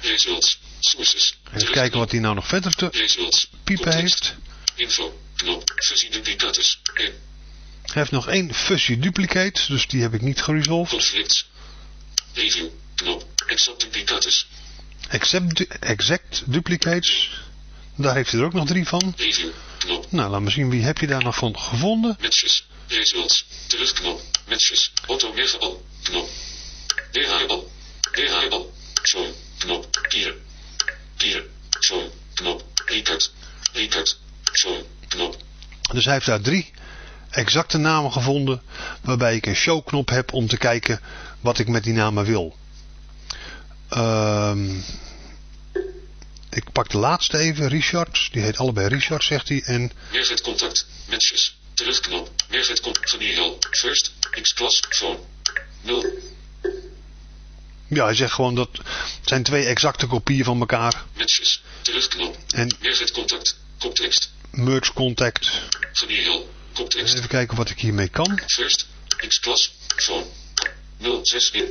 Results. Sources. Even kijken wat hij nou nog verder te piepen heeft. Info. Knop. Duplicatus. 1. Hij heeft nog één fuzzy duplicate, dus die heb ik niet geresolved. Conflicts. Review. Knop. Exact duplicatus. Except du- exact duplicates. Daar heeft hij er ook nog drie van. Review. Knop. Nou, laat me zien, wie heb je daar nog van gevonden? Matches. Results. Terugknop. Matches. Auto al. Knop. DHL. DHL. Show. Knop. Pieren. Pieren. Show. Knop. Record. Record. Show. Dus hij heeft daar drie exacte namen gevonden, waarbij ik een showknop heb om te kijken wat ik met die namen wil. Ehm, ik pak de laatste even, Richard. Die heet allebei Richard, zegt hij. En Merget contact. Matches. Terugknop. Merget contact. Vanille. First. X-class. Phone. 0. ja, hij zegt gewoon dat het zijn twee exacte kopieën van elkaar. Matches. Terugknop. En Merget contact. Koptekst. Merge contact. Vanille. Koptekst. Even kijken wat ik hiermee kan. First. X-class. Phone. 06 in.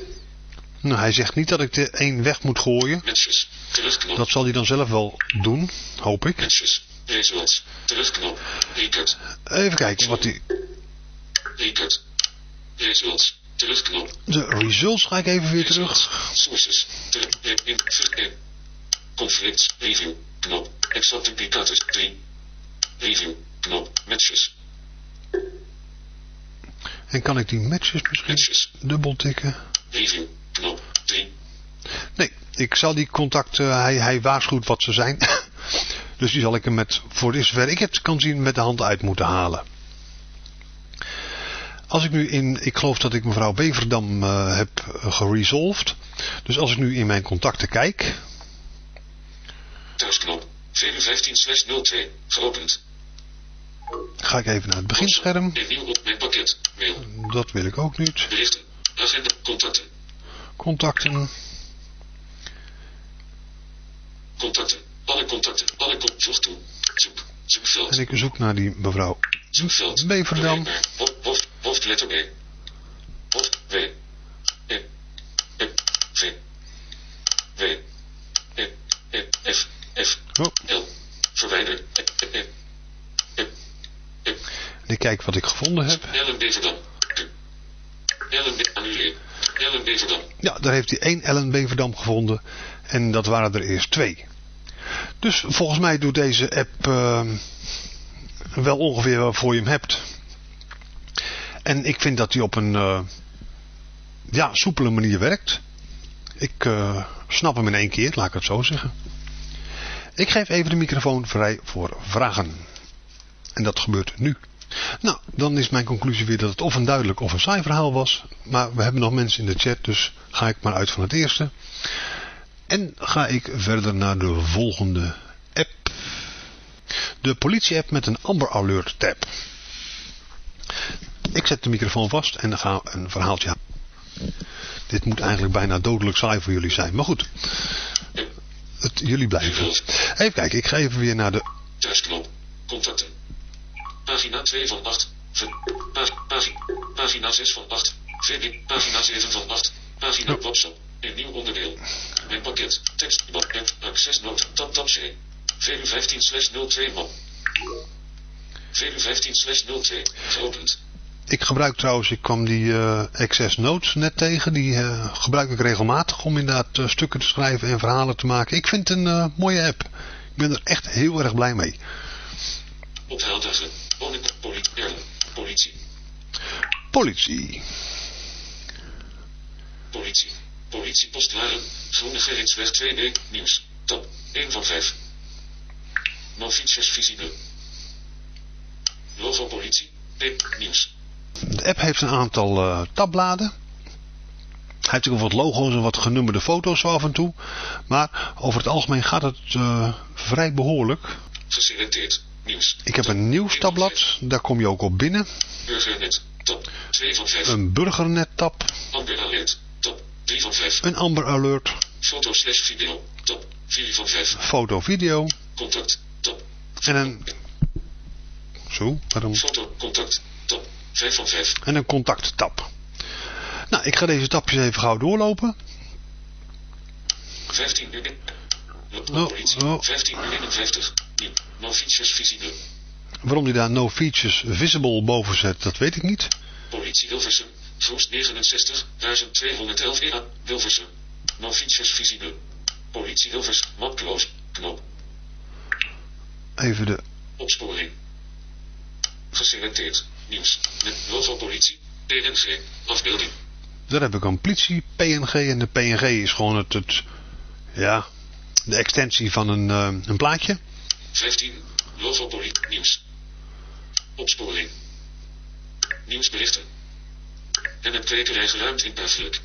Nou, hij zegt niet dat ik de één weg moet gooien. Matches. Dat zal hij dan zelf wel doen, hoop ik. Matches. Results. Terugknop. Record. Even kijken wat hij... Record. Results. Terugknop. De results ga ik even weer terug. Sources. Terug. In. Conflicts. Review. Knop. Exact duplicatus. 3. Review. Knop. Matches. En kan ik die matches misschien Matches. dubbel tikken? Review. Knop. 3. Nee, ik zal die contacten, hij, hij waarschuwt wat ze zijn. Dus die zal ik hem met, voor zover ik het kan zien, met de hand uit moeten halen. Als ik nu in, ik geloof dat ik mevrouw Beverdam uh, heb geresolved. Dus als ik nu in mijn contacten kijk. Thuisknop, VU15 02, geopend. Ga ik even naar het beginscherm. Dat wil ik ook niet. Contacten. Contacten. Contacten, alle contacten, alle contacten, voeg toe. Zoek, zoekveld. En ik zoek naar die mevrouw Zoekveld. Beverdam. Hoofd, hoofd, hoofdletter B. Hoofd, W. E. E. V. W. E. E. F. F. Oh. L. Verwijder. E. E. E. E. E. En ik kijk wat ik gevonden heb. Ellen Beverdam. Ja, daar heeft hij één Ellen Beverdam gevonden. En dat waren er eerst twee. Dus volgens mij doet deze app uh, wel ongeveer waarvoor je hem hebt. En ik vind dat hij op een uh, ja, soepele manier werkt. Ik uh, snap hem in één keer, laat ik het zo zeggen. Ik geef even de microfoon vrij voor vragen. En dat gebeurt nu. Nou, dan is mijn conclusie weer dat het of een duidelijk of een saai verhaal was. Maar we hebben nog mensen in de chat, dus ga ik maar uit van het eerste. En ga ik verder naar de volgende app. De politie-app met een Amber Alert tab. Ik zet de microfoon vast en ga een verhaaltje. Dit moet eigenlijk bijna dodelijk saai voor jullie zijn, maar goed. Het, jullie blijven. Even kijken, ik ga even weer naar de... Thuisknop. Contacten. Pagina 2 van 8. Pagina, pagina 6 van 8. VB. Pagina 7 van 8. Pagina. WhatsApp. Een nieuw onderdeel. Mijn pakket. Tekst. Pakket. Access note. Tab tab C. VU 15 slash 02 map. VU 15 slash 02. Geopend. Ik gebruik trouwens, ik kwam die eh, Access Notes net tegen. Die eh, gebruik ik regelmatig om inderdaad eh, stukken te schrijven en verhalen te maken. Ik vind het een mooie app. Ik ben er echt heel erg blij mee. Ophaaldagen. Politie. Politie. Politie. Politie. Politiepost Haren. Groene Gerritsweg 2D. Nieuws. Tab. 1 van 5. No features visible. Logo politie. P. Nieuws. De app heeft een aantal eh, tabbladen. Hij heeft ook wat logo's en wat genummerde foto's af en toe. Maar over het algemeen gaat het eh, vrij behoorlijk. Geselecteerd. Nieuws. Ik heb een nieuwstabblad. Daar kom je ook op binnen. Burgernet. Tab. 2 van 5. Een burgernet tab. Amber Alert. Tab. 3 van 5. Een Amber Alert. Foto slash video. Tab. 4 van 5. Foto video. Contact. Tab. En een... Zo, waarom? Foto. Contact. Tab. 5 van 5. En een contacttab. Nou, ik ga deze tabjes even gauw doorlopen. 15 uur. Oh, politie. oh. 15 uur 51. No features visible. Waarom die daar no features visible boven zet, dat weet ik niet. Politie Hilversum. Vroest 69, 1211 EA. Hilversum. No features visible. Politie. Map close. Knop. Even de... Opsporing. Geselecteerd. Nieuws. Met logo politie. PNG. Afbeelding. Daar heb ik een politie PNG en de PNG is gewoon het, het ja, de extensie van een, eh, een plaatje. 15. Logo politie. Nieuws. Opsporing. Nieuwsberichten. En een kwekerij geruimd in Perfelijk.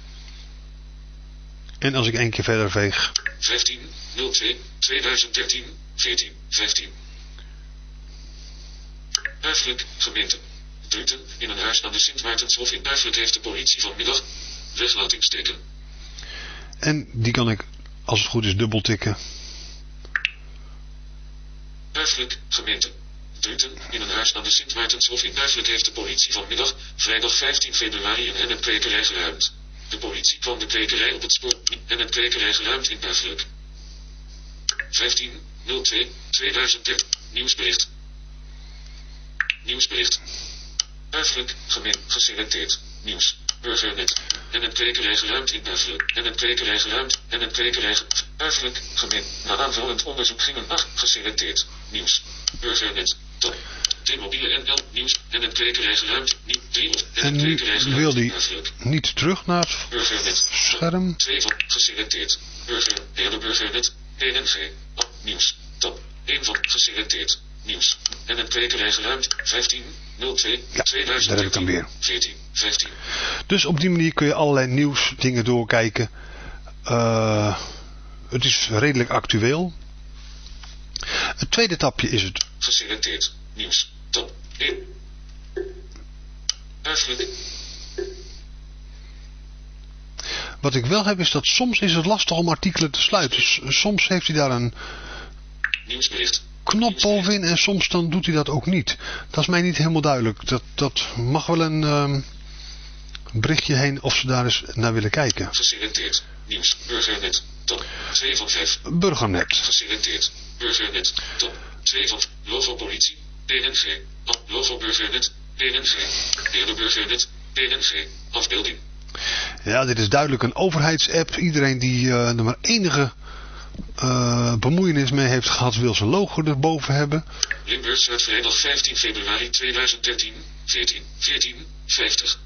En als ik één keer verder veeg, 15. 02. 2013. 14. 15. Perfelijk. Gemeente. Druten. In een huis aan de Sint Maartenshof in Perfelijk heeft de politie vanmiddag weglatingsteken. en die kan ik, als het goed is, dubbel tikken. Perfelijk, gemeente. Druten, in een huis aan de Sint Maartenshof in Perfelijk heeft de politie vanmiddag, vrijdag 15 februari, een hennepkwekerij geruimd. De politie kwam de kwekerij op het spoor en een kwekerij geruimd in Perfelijk. 15, 02, 2013, nieuwsbericht. Nieuwsbericht. Perfelijk, gemeente, geselecteerd, nieuws, burgernet. En een geruimd in Perfelijk. En een geruimd. En een kwekerij ge- Perfelijk, gemeente. Na aanvullend onderzoek gingen acht geselecteerd. Nieuws. Burgernet. Top. T-mobiele NL. Nieuws. En een geruimd. Niet drie. En nu wil die niet terug naar het Burgernet. scherm. Twee van geselecteerd. Burger. Hele burgernet. PNG. Nieuws. Top. 1 van geselecteerd. Nieuws. En geruimd. 15, 02, Ja, 2013. daar heb ik hem weer. 14, 15. Dus op die manier kun je allerlei nieuwsdingen doorkijken. Eh, het is redelijk actueel. Het tweede tapje is het Geselecteerd. Nieuws. Top. 1. Uiterlijk. Wat ik wel heb is dat soms is het lastig om artikelen te sluiten. Soms heeft hij daar een Nieuwsbericht. Knop bovenin en soms dan doet hij dat ook niet. Dat is mij niet helemaal duidelijk. Dat, dat mag wel een ehm, berichtje heen of ze daar eens naar willen kijken. Geselecteerd. Nieuws. Burgernet. Top. 2 van 5. Burgernet. Geselecteerd. Burgernet. Top. 2 van. Logo politie. PNG. Logo burgernet. PNG. Derde burgernet. PNG. Afbeelding. Ja, dit is duidelijk een overheidsapp. Iedereen die eh, er maar enige eh, bemoeienis mee heeft gehad, wil zijn logo erboven hebben. Limburg Zuid vrijdag 15 februari 2013. 14. 14. 50.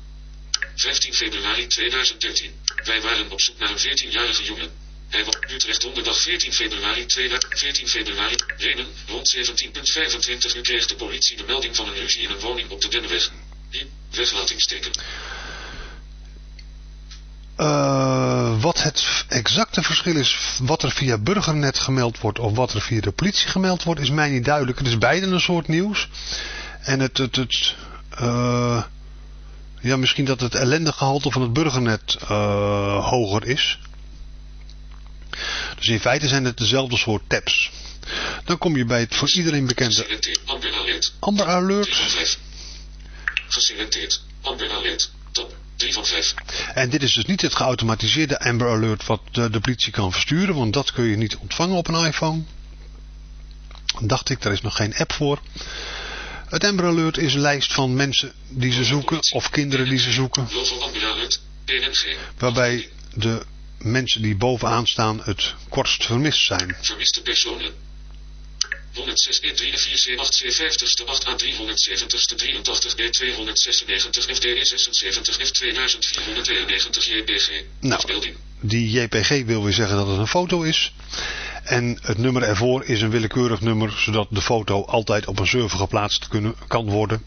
15 februari 2013. Wij waren op zoek naar een 14-jarige jongen. Hij was Utrecht donderdag 14 februari 2000 14 februari. Renen, rond 17.25 uur kreeg de politie de melding van een ruzie in een woning op de Dennenweg. Hier, weglatingsteken. Eh, wat het exacte verschil is, wat er via Burgernet gemeld wordt of wat er via de politie gemeld wordt, is mij niet duidelijk. Het is beide een soort nieuws. En het, het, het eh, ja, misschien dat het ellendegehalte van het Burgernet eh, hoger is. Dus in feite zijn het dezelfde soort tabs. Dan kom je bij het voor iedereen bekende. Amber Alert. Amber 3 Alert. van 5. Geselecteerd. Amber Alert. Top. 3 van 5. En dit is dus niet het geautomatiseerde Amber Alert wat de, de politie kan versturen, want dat kun je niet ontvangen op een iPhone. Dacht ik, daar is nog geen app voor. Het Amber Alert is een lijst van mensen die ze zoeken of kinderen die ze zoeken, waarbij de mensen die bovenaan staan het kortst vermist zijn. Vermiste personen. 106 E34 8 C50ste 8 A 370ste 83 D 296 FD 76 F 2491 JPG. Nou. Die JPG wil weer zeggen dat het een foto is. En het nummer ervoor is een willekeurig nummer, zodat de foto altijd op een server geplaatst kunnen, kan worden.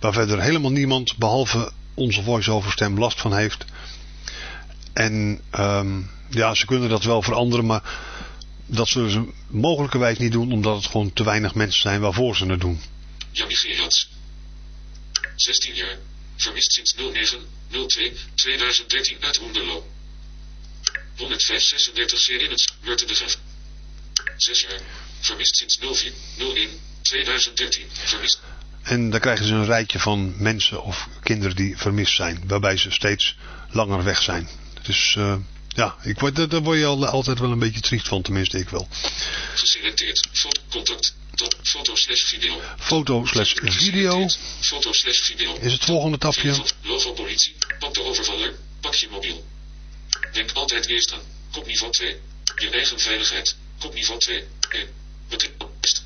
Waar verder helemaal niemand, behalve onze voice-over stem, last van heeft. En ja, ze kunnen dat wel veranderen, maar dat zullen ze mogelijkerwijs niet doen, omdat het gewoon te weinig mensen zijn waarvoor ze het doen. Jannie Gerards. 16 jaar. Vermist sinds 09 02 2013 uit Hoenderloo. 10536 Serinets, Wurte de Gef. 6 jaar. Vermist sinds 04 01 2013. Vermist. En dan krijgen ze een rijtje van mensen of kinderen die vermist zijn, waarbij ze steeds langer weg zijn. Dus eh, ja, ik word, daar word je al, altijd wel een beetje triest van, tenminste ik wel. Geselecteerd. Foto, contact. Top. Foto slash video. Foto slash video. Foto slash video. is het volgende tapje. Logo politie. Pak de overvaller. Pak je mobiel. Denk altijd eerst aan. Kopniveau 2. Je eigen veiligheid. Kopniveau 2. 1. Begin lijst.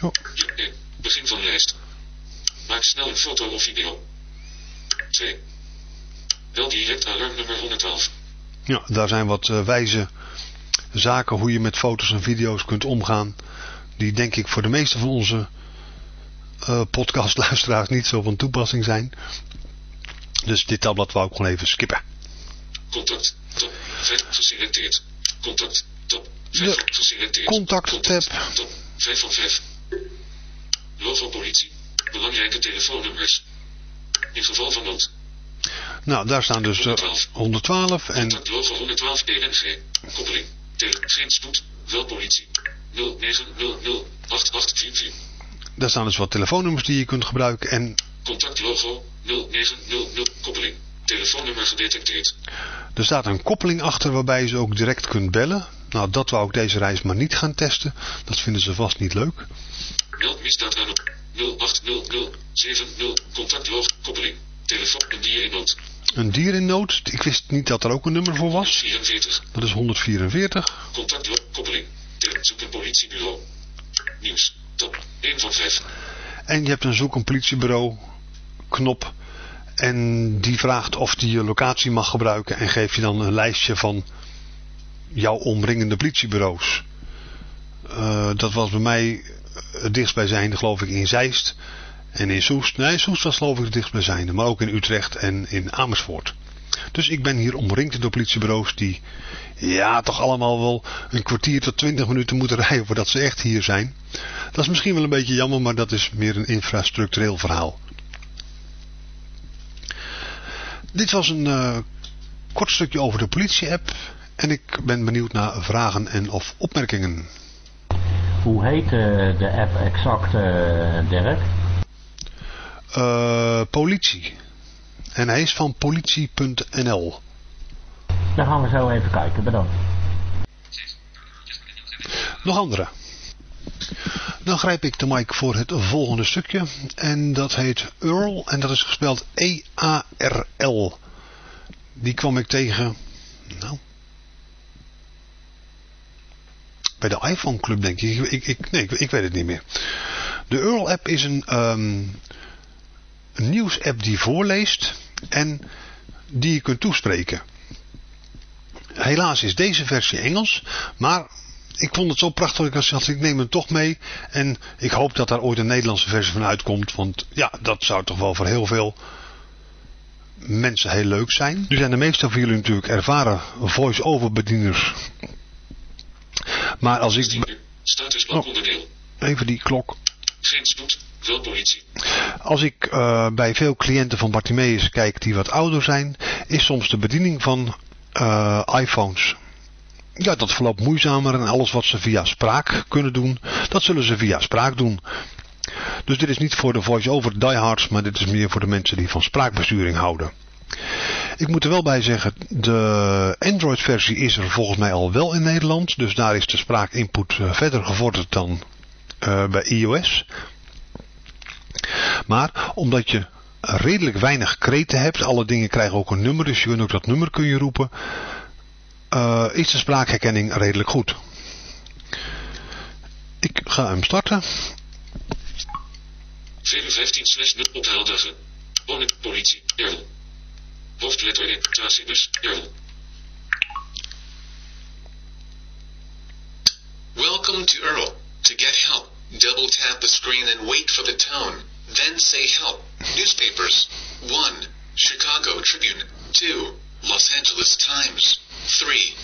Oh. Je 1. Begin van lijst. Maak snel een foto of video. 2. Bel direct alarmnummer 112. Ja, daar zijn wat eh, wijze zaken hoe je met foto's en video's kunt omgaan. Die denk ik voor de meeste van onze eh, podcastluisteraars niet zo van toepassing zijn. Dus dit tabblad wou ik gewoon even skippen. Contact. Top. 5. Geselecteerd. Contact. 5. De Geselecteerd. contact tab. Top. 5 van 5. Logo politie. Belangrijke telefoonnummers. In geval van nood. Nou, daar staan dus eh, 112 en Contact logo 112 PNG. Koppeling. Geen spoed. Wel politie. 0900 8844. daar staan dus wat telefoonnummers die je kunt gebruiken. En Contact logo 0900 koppeling. Telefoonnummer gedetecteerd. er staat een koppeling achter waarbij je ze ook direct kunt bellen. Nou, dat wou ik deze reis maar niet gaan testen. Dat vinden ze vast niet leuk. Meld misdaad aan op 0800 70 contact logo koppeling. Telefoon een dier in nood. Een dier in nood. Ik wist niet dat er ook een nummer voor was. 44. Dat is 144. Contact koppeling. Zoek een politiebureau. Nieuws. Top. 1 van 5. En je hebt een zoek een politiebureau knop. En die vraagt of die je locatie mag gebruiken. En geeft je dan een lijstje van jouw omringende politiebureaus. Eh, dat was bij mij het dichtstbijzijnde geloof ik in Zeist en in Soest. Nee, Soest was geloof ik het maar ook in Utrecht en in Amersfoort. Dus ik ben hier omringd door politiebureaus die ja, toch allemaal wel een kwartier tot twintig minuten moeten rijden voordat ze echt hier zijn. Dat is misschien wel een beetje jammer, maar dat is meer een infrastructureel verhaal. Dit was een uh, kort stukje over de politie-app en ik ben benieuwd naar vragen en of opmerkingen. Hoe heet uh, de app exact, uh, Dirk? Politie. En hij is van politie.nl. Dan gaan we zo even kijken, bedankt. Nog andere. Dan grijp ik de mic voor het volgende stukje. En dat heet Earl. En dat is gespeld E-A-R-L. Die kwam ik tegen... Nou... Bij de iPhone Club denk ik. ik, ik nee, ik, weet het niet meer. De Earl app is een, um, een nieuws app die voorleest. En die je kunt toespreken. Helaas is deze versie Engels. Maar ik vond het zo prachtig dat ik dacht, ik neem hem toch mee. En ik hoop dat daar ooit een Nederlandse versie van uitkomt. Want ja, dat zou toch wel voor heel veel mensen heel leuk zijn. Nu zijn de meeste van jullie natuurlijk ervaren voice-over bedieners. Maar als ik... Statusblok onderdeel. Even die klok. Geen spoed, Als ik uh, bij veel cliënten van Bartimeus kijk die wat ouder zijn, is soms de bediening van uh, iPhones ja, dat verloopt moeizamer en alles wat ze via spraak kunnen doen, dat zullen ze via spraak doen. Dus dit is niet voor de voice-over diehards, maar dit is meer voor de mensen die van spraakbesturing houden. Ik moet er wel bij zeggen, de Android versie is er volgens mij al wel in Nederland. Dus daar is de spraakinput eh, verder gevorderd dan bij iOS. Maar omdat je redelijk weinig kreten hebt, alle dingen krijgen ook een nummer, dus je kunt ook dat nummer kun je roepen uh, is de spraakherkenning redelijk goed. Ik ga hem starten. 15 slash ophaaldagen. Wonen, politie, Erl. Hoofdletter in, Tracibus, Erl. Welcome to Earl. To get help, double tap the screen and wait for the tone. Then say help. Newspapers. 1. Chicago Tribune. 2. Los Angeles Times. 3.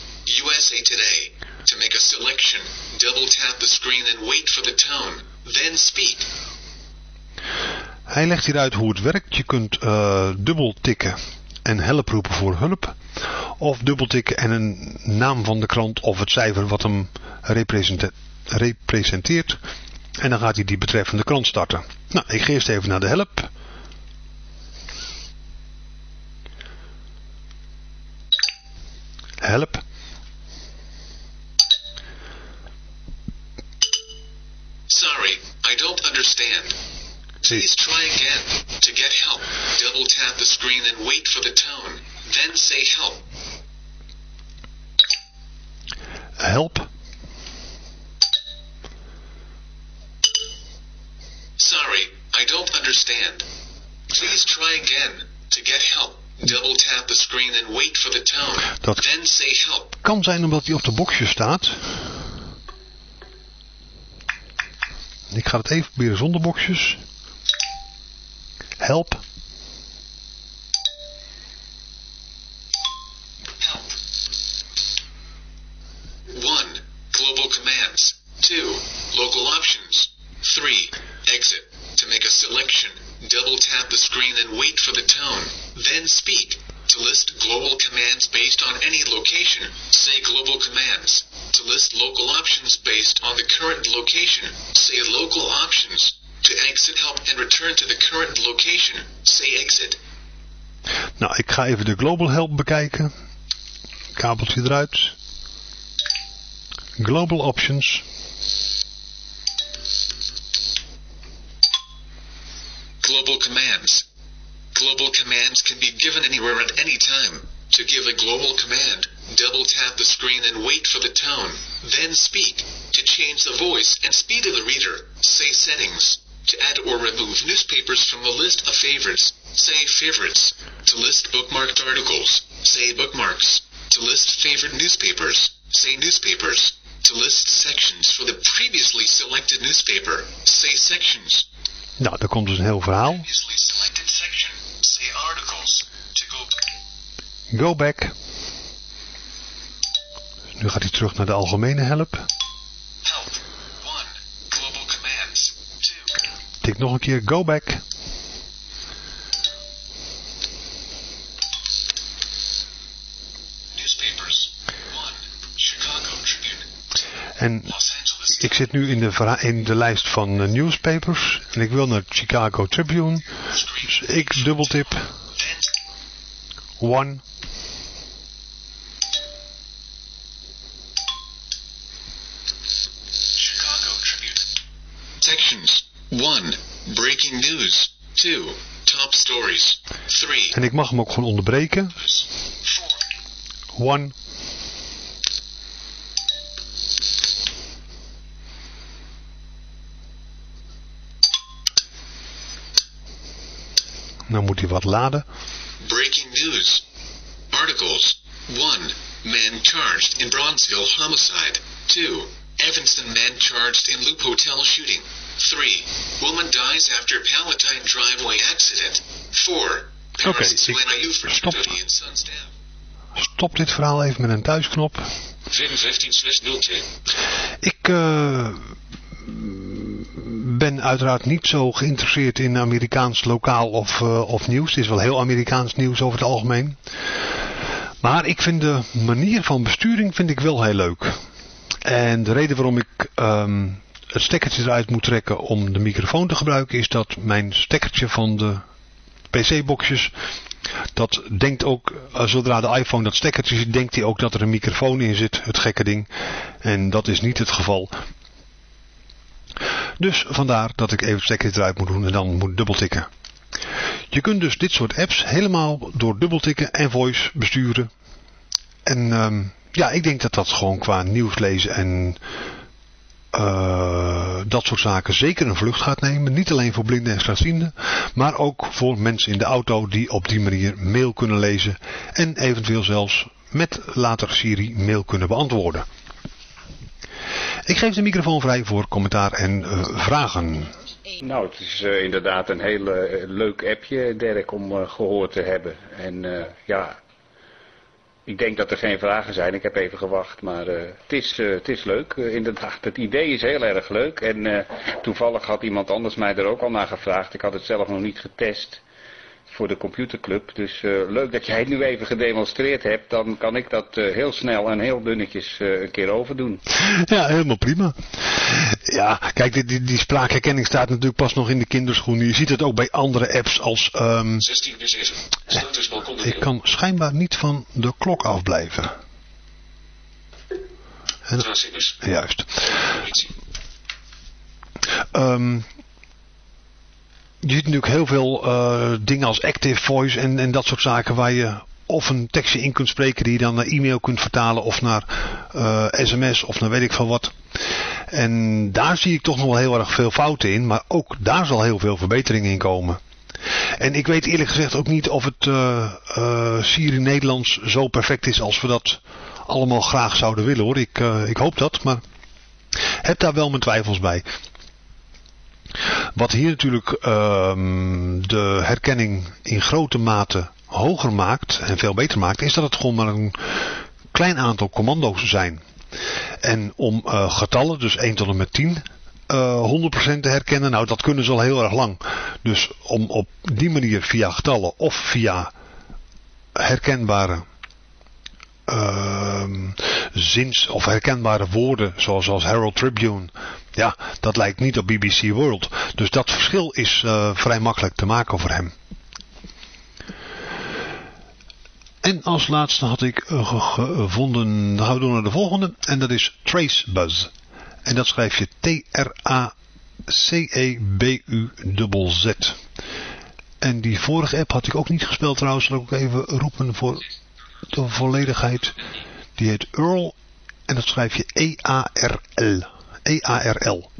USA Today. To make a selection, double tap the screen and wait for the tone. Then speak. Hij legt hier uit hoe het werkt. Je kunt uh, dubbel tikken en help roepen voor hulp. Of dubbel tikken en een naam van de krant of het cijfer wat hem representeert. En dan gaat hij die betreffende krant starten. Nou, ik ga eerst even naar de help. help. Sorry, I don't understand. Please try again. To get help, double tap the screen and wait for the tone. Then say help. Help. Sorry, I don't understand. Please try again. To get help, Double tap the screen and wait for the tone. Dat Then say help. kan zijn omdat hij op de boxje staat. Ik ga het even proberen zonder boxjes. Help. Help. For the tone. Then speak. To list global commands based on any location, say global commands. To list local options based on the current location, say local options. To exit help and return to the current location, say exit. Nou, ik ga even de global help bekijken. Kabeltje eruit. Global options. Global commands. Global commands can be given anywhere at any time. To give a global command, double tap the screen and wait for the tone, then speak. To change the voice and speed of the reader, say settings. To add or remove newspapers from the list of favorites, say favorites. To list bookmarked articles, say bookmarks. To list favorite newspapers, say newspapers. To list sections for the previously selected newspaper, say sections. Nou, daar komt dus een heel verhaal. Previously selected section, say articles. To go Go back. Nu gaat hij terug naar de algemene help. help. 1. Global commands. 2. Tik nog een keer go back. Newspapers. 1. Chicago Tribune. En ik zit nu in de, in de lijst van eh, newspapers. En ik wil naar Chicago Tribune. Dus ik dubbeltip. One. Chicago Tribune. Sections. 1. Breaking news. 2. Top stories. 3. En ik mag hem ook gewoon onderbreken. 4. One. Nou moet hij wat laden. Breaking news. Articles. 1. Man charged in Bronzeville homicide. 2. Evanston man charged in Loop Hotel shooting. 3. Woman dies after Palatine driveway accident. 4. Paris ik- Suena Youth stop. Stop dit verhaal even met een thuisknop. 15 slash 02. Ik eh, uiteraard niet zo geïnteresseerd in Amerikaans lokaal of, eh, of nieuws. Het is wel heel Amerikaans nieuws over het algemeen. Maar ik vind de manier van besturing vind ik wel heel leuk. En de reden waarom ik ehm, het stekkertje eruit moet trekken om de microfoon te gebruiken is dat mijn stekkertje van de PC-boxjes dat denkt ook, eh, zodra de iPhone dat stekkertje ziet, denkt hij ook dat er een microfoon in zit, het gekke ding. En dat is niet het geval. Dus vandaar dat ik even het stekkertje eruit moet doen en dan moet dubbeltikken. Je kunt dus dit soort apps helemaal door dubbeltikken en voice besturen. En ehm, ja, ik denk dat dat gewoon qua nieuws lezen en eh, dat soort zaken zeker een vlucht gaat nemen. Niet alleen voor blinden en slechtzienden, maar ook voor mensen in de auto die op die manier mail kunnen lezen en eventueel zelfs met later Siri mail kunnen beantwoorden. Ik geef de microfoon vrij voor commentaar en eh, vragen. Nou, het is eh, inderdaad een heel eh, leuk appje, Dirk, om eh, gehoord te hebben. En ja, ik denk dat er geen vragen zijn. Ik heb even gewacht, maar het, is, het is leuk. Inderdaad, het idee is heel erg leuk. En toevallig had iemand anders mij er ook al naar gevraagd. Ik had het zelf nog niet getest voor de computerclub. Dus eh, leuk dat jij het nu even gedemonstreerd hebt. Dan kan ik dat eh, heel snel en heel dunnetjes eh, een keer overdoen. Ja, helemaal prima. Ja, kijk, die, die, die spraakherkenning staat natuurlijk pas nog in de kinderschoenen. Je ziet het ook bij andere apps als... ehm, 16 uur 7. Statusbalkon ik kan schijnbaar niet van de klok afblijven. En, juist. Ehm, je ziet natuurlijk heel veel eh, dingen als active voice en, en dat soort zaken waar je of een tekstje in kunt spreken die je dan naar e-mail kunt vertalen of naar eh, sms of naar weet ik veel wat. En daar zie ik toch nog wel heel erg veel fouten in, maar ook daar zal heel veel verbetering in komen. En ik weet eerlijk gezegd ook niet of het eh eh, Siri Nederlands zo perfect is als we dat allemaal graag zouden willen hoor. Ik, eh, ik hoop dat, maar heb daar wel mijn twijfels bij. Wat hier natuurlijk ehm, de herkenning in grote mate hoger maakt en veel beter maakt, is dat het gewoon maar een klein aantal commando's zijn. En om eh, getallen, dus 1 tot en met 10, eh 100% te herkennen, nou dat kunnen ze al heel erg lang. Dus om op die manier via getallen of via herkenbare ehm, zins of herkenbare woorden, zoals als Herald Tribune. Ja, dat lijkt niet op BBC World. Dus dat verschil is eh, vrij makkelijk te maken voor hem. En als laatste had ik eh, ge- gevonden, dan we door naar de volgende. En dat is Tracebuzz. En dat schrijf je T-R-A-C-E-B-U-Z-Z. En die vorige app had ik ook niet gespeeld trouwens. Dat ik ook even roepen voor de volledigheid. Die heet Earl. En dat schrijf je E-A-R-L. E-A-R-L.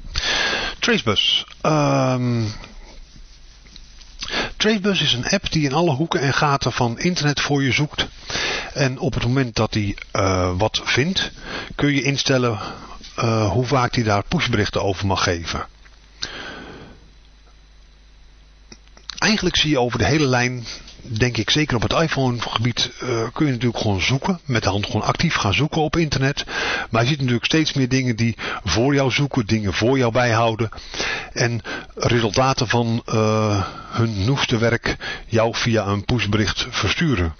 Tracebus. Ehm Tracebus is een app die in alle hoeken en gaten van internet voor je zoekt. En op het moment dat hij eh, wat vindt, kun je instellen eh, hoe vaak hij daar pushberichten over mag geven. Eigenlijk zie je over de hele lijn, denk ik zeker op het iPhone gebied, uh, kun je natuurlijk gewoon zoeken. Met de hand gewoon actief gaan zoeken op internet. Maar je ziet natuurlijk steeds meer dingen die voor jou zoeken, dingen voor jou bijhouden. En resultaten van uh, hun noeste werk jou via een pushbericht versturen.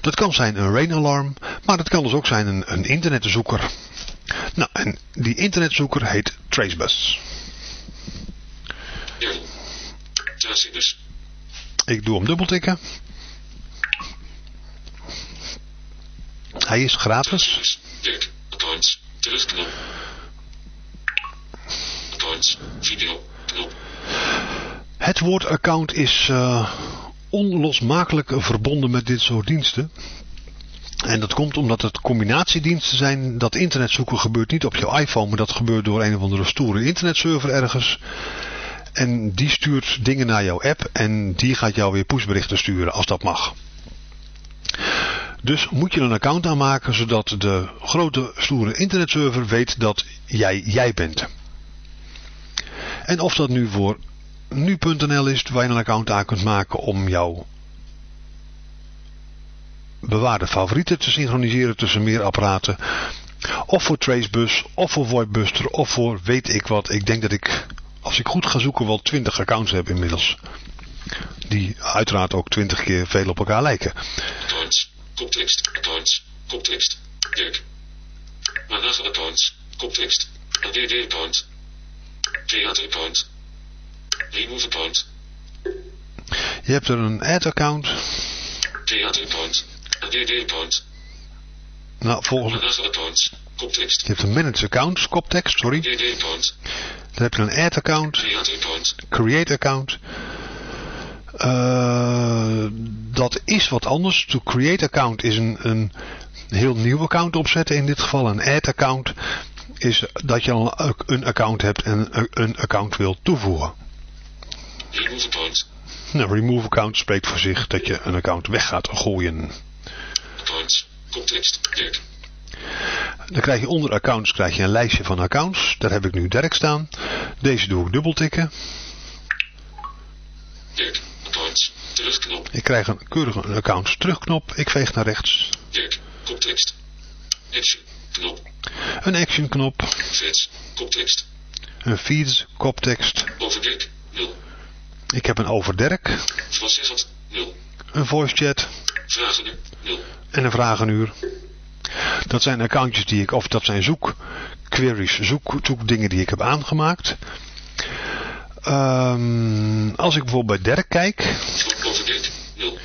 Dat kan zijn een rain alarm, maar dat kan dus ook zijn een, een internetzoeker. Nou, en die internetzoeker heet Tracebus. Ja. Tracebus. Ik doe hem dubbeltikken. Hij is gratis. Terugknop. Video, knop. Het woord account is uh, onlosmakelijk verbonden met dit soort diensten. En dat komt omdat het combinatiediensten zijn. Dat internetzoeken gebeurt niet op jouw iPhone, maar dat gebeurt door een of andere stoere internetserver ergens. En die stuurt dingen naar jouw app en die gaat jou weer pushberichten sturen als dat mag. Dus moet je een account aanmaken zodat de grote stoere internetserver weet dat jij jij bent. En of dat nu voor nu.nl is waar je een account aan kunt maken om jouw bewaarde favorieten te synchroniseren tussen meer apparaten. Of voor Tracebus, of voor VoIPbuster, of voor weet ik wat. Ik denk dat ik, als ik goed ga zoeken, wel 20 accounts heb inmiddels. Die uiteraard ook 20 keer veel op elkaar lijken. Accounts, koptekst, accounts, koptekst, Dirk. Manage accounts, koptekst, ADD account, Create account, Remove account. Je hebt er een add account. Create account, ADD account. Nou, volgens Manage accounts, koptekst, Je hebt een manage account, koptekst, sorry. ADD account, Dan heb je een add account, Create account, account. Uh, dat is wat anders. To create account is een, een heel nieuw account opzetten. In dit geval een add account is dat je al een account hebt en een account wil toevoegen. Remove account, remove account spreekt voor zich dat je een account weg gaat gooien. accounts, koptekst, Dirk. Dan krijg je onder accounts krijg je een lijstje van accounts. Daar heb ik nu Dirk staan. Deze doe ik dubbeltikken. Dirk, accounts, terugknop, Ik krijg een keurige een accounts terugknop. Ik veeg naar rechts. Dirk, koptekst. Action, knop, Een action knop. Koptekst, Een feeds koptekst. over Dirk, 0, Ik heb een over Dirk. Facet, 0, Een voice chat. Vragen, 0, En een vragenuur. Dat zijn accountjes die ik, of dat zijn zoek queries, zoek, zoekdingen die ik heb aangemaakt. Um, als ik bijvoorbeeld bij Dirk kijk, over Dirk, 0,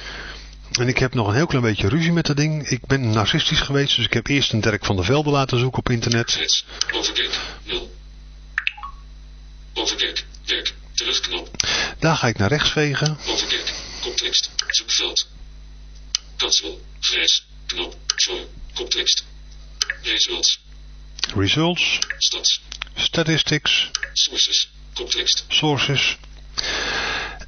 En ik heb nog een heel klein beetje ruzie met dat ding. Ik ben narcistisch geweest, dus ik heb eerst een Dirk van der Velde laten zoeken op internet. Fits, over Dirk, 0, over Dirk, Dirk, terugknop, Daar ga ik naar rechts vegen. Dirk, koptekst, zoekveld, cancel, grijs, knop, show, koptekst, results, Results, stads, statistics, sources, koptekst, sources.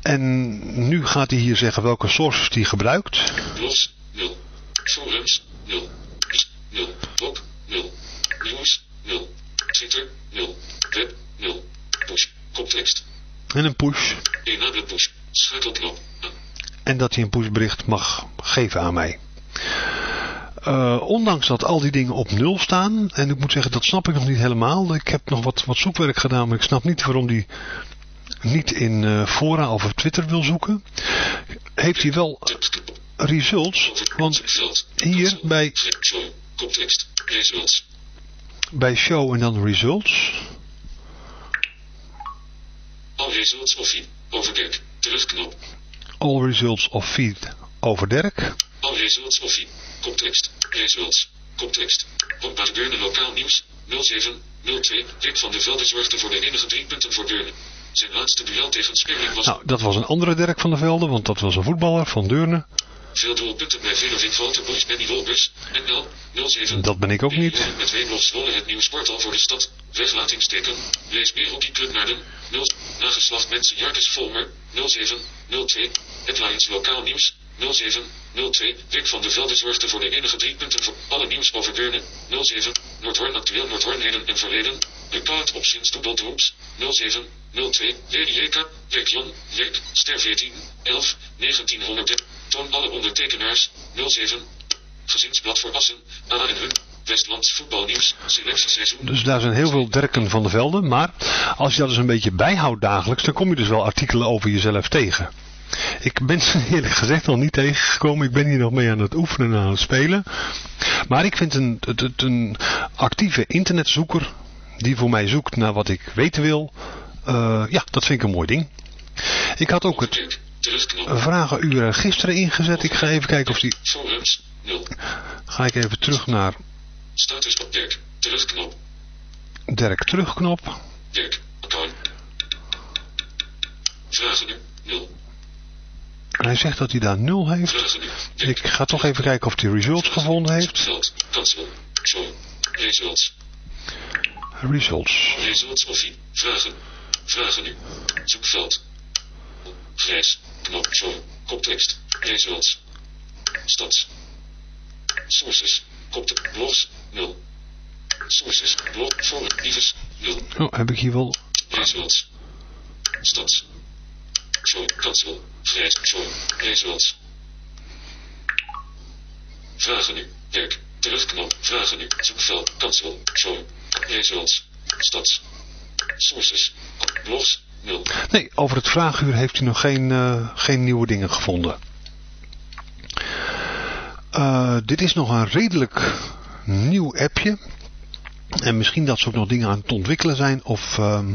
En nu gaat hij hier zeggen welke sources hij gebruikt. blogs, 0, forums, 0, 0, blog, 0, nieuws, 0, Twitter, 0, web, 0, push, koptekst, En een push. enable push, schuitelknop, En dat hij een pushbericht mag geven aan mij. Uh, ondanks dat al die dingen op nul staan. En ik moet zeggen, dat snap ik nog niet helemaal. Ik heb nog wat, wat zoekwerk gedaan, maar ik snap niet waarom die niet in uh, fora of op Twitter wil zoeken. Heeft hij wel results. Want hier bij, bij show en dan results. All results of feed, over Dirk, terugknop, All results of feed over Dirk. All results of koptekst, results, koptekst, op Deurne lokaal nieuws, 07, 02, Dick van der Velde zorgde voor de enige drie punten voor Deurne. Zijn laatste duel tegen Sperling was... Nou, dat was een andere Dirk van der Velde, want dat was een voetballer van Deurne. Veel doelpunten bij Veloving Valterboys Benny Wolbers, NL, 07. Dat ben ik ook niet. Met Weemlos Zwolle het nieuwe sportal voor de stad, weglatingsteken, lees meer op die club naar de 0, nageslacht mensen Jarkes Volmer, 07, 02, Headlines lokaal nieuws, 07 02. Rick van der Velde zorgde voor de enige drie punten voor alle nieuws over Deurne. 07. Noordhoorn actueel Noordhoorn heden en verleden. Bepaald op sinds de Botrooms. 07 02. Lady Jeka. Rick Jan. Ster 14. 11. 1900. Toon alle ondertekenaars. 07. Gezinsblad voor Assen. A en hun. Westlands voetbalnieuws. Selectieseizoen. Dus daar zijn heel veel derken van de velden. Maar als je dat eens een beetje bijhoudt dagelijks, dan kom je dus wel artikelen over jezelf tegen. Ik ben eerlijk gezegd nog niet tegengekomen. Ik ben hier nog mee aan het oefenen en aan het spelen. Maar ik vind een, een actieve internetzoeker die voor mij zoekt naar wat ik weten wil. eh, ja, dat vind ik een mooi ding. Ik had ook het vragenuur er gisteren ingezet. Ik ga even kijken of die... Forums. 0. Ga ik even terug naar Status op Dirk. Terugknop. Dirk terugknop. Dirk. Vragen nu. 0. Hij zegt dat hij daar 0 heeft. Ik ga toch even kijken of hij results gevonden heeft. Results. Results. Results offie. Vragen. Vragen nu. Zoekveld. Grijs. Knop. Show. Koptekst. Results. Stads. Sources. Kopte. Blogs. 0. Sources. Blog. Forum. Divers. 0. Oh, heb ik hier wel... Results. Stads. Show. Cancel. Grijs. Show. Results. Vragen nu. Werk. Terugknop. Vragen nu. Zoekveld. Cancel. Show. Results. Stads. Sources. Blogs. 0. Nee, over het vraaguur heeft hij nog geen, eh, geen nieuwe dingen gevonden. Eh, dit is nog een redelijk nieuw appje. En misschien dat ze ook nog dingen aan het ontwikkelen zijn. Of ehm,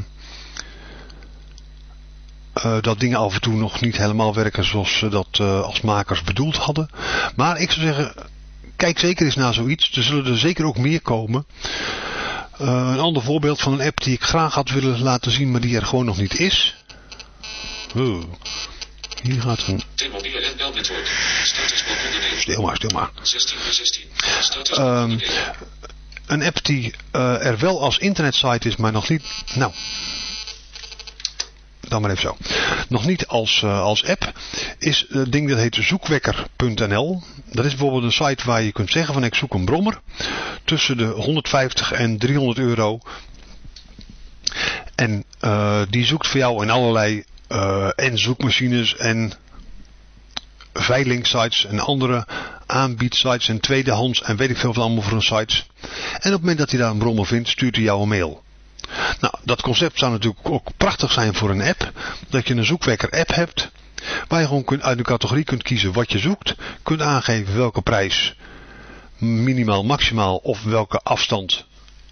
eh, dat dingen af en toe nog niet helemaal werken zoals ze dat eh, als makers bedoeld hadden. Maar ik zou zeggen, kijk zeker eens naar zoiets. Er zullen er zeker ook meer komen. Eh, een ander voorbeeld van een app die ik graag had willen laten zien, maar die er gewoon nog niet is. Oh, hier gaat een... Stil maar, stil maar. 16 uur 16. Status Ehm. Een app die er wel als internetsite is, maar nog niet... Nou, dan maar even zo. Nog niet als, eh, als app is het ding dat heet zoekwekker.nl. Dat is bijvoorbeeld een site waar je kunt zeggen van ik zoek een brommer. Tussen de 150 en 300 euro. En eh, die zoekt voor jou in allerlei eh, en zoekmachines en veilingsites en andere aanbiedsites en tweedehands en weet ik veel wat allemaal voor een sites. En op het moment dat hij daar een brommer vindt, stuurt hij jou een mail. Nou, dat concept zou natuurlijk ook prachtig zijn voor een app. Dat je een zoekwekker app hebt. Waar je gewoon uit een categorie kunt kiezen wat je zoekt. Kunt aangeven welke prijs minimaal, maximaal of welke afstand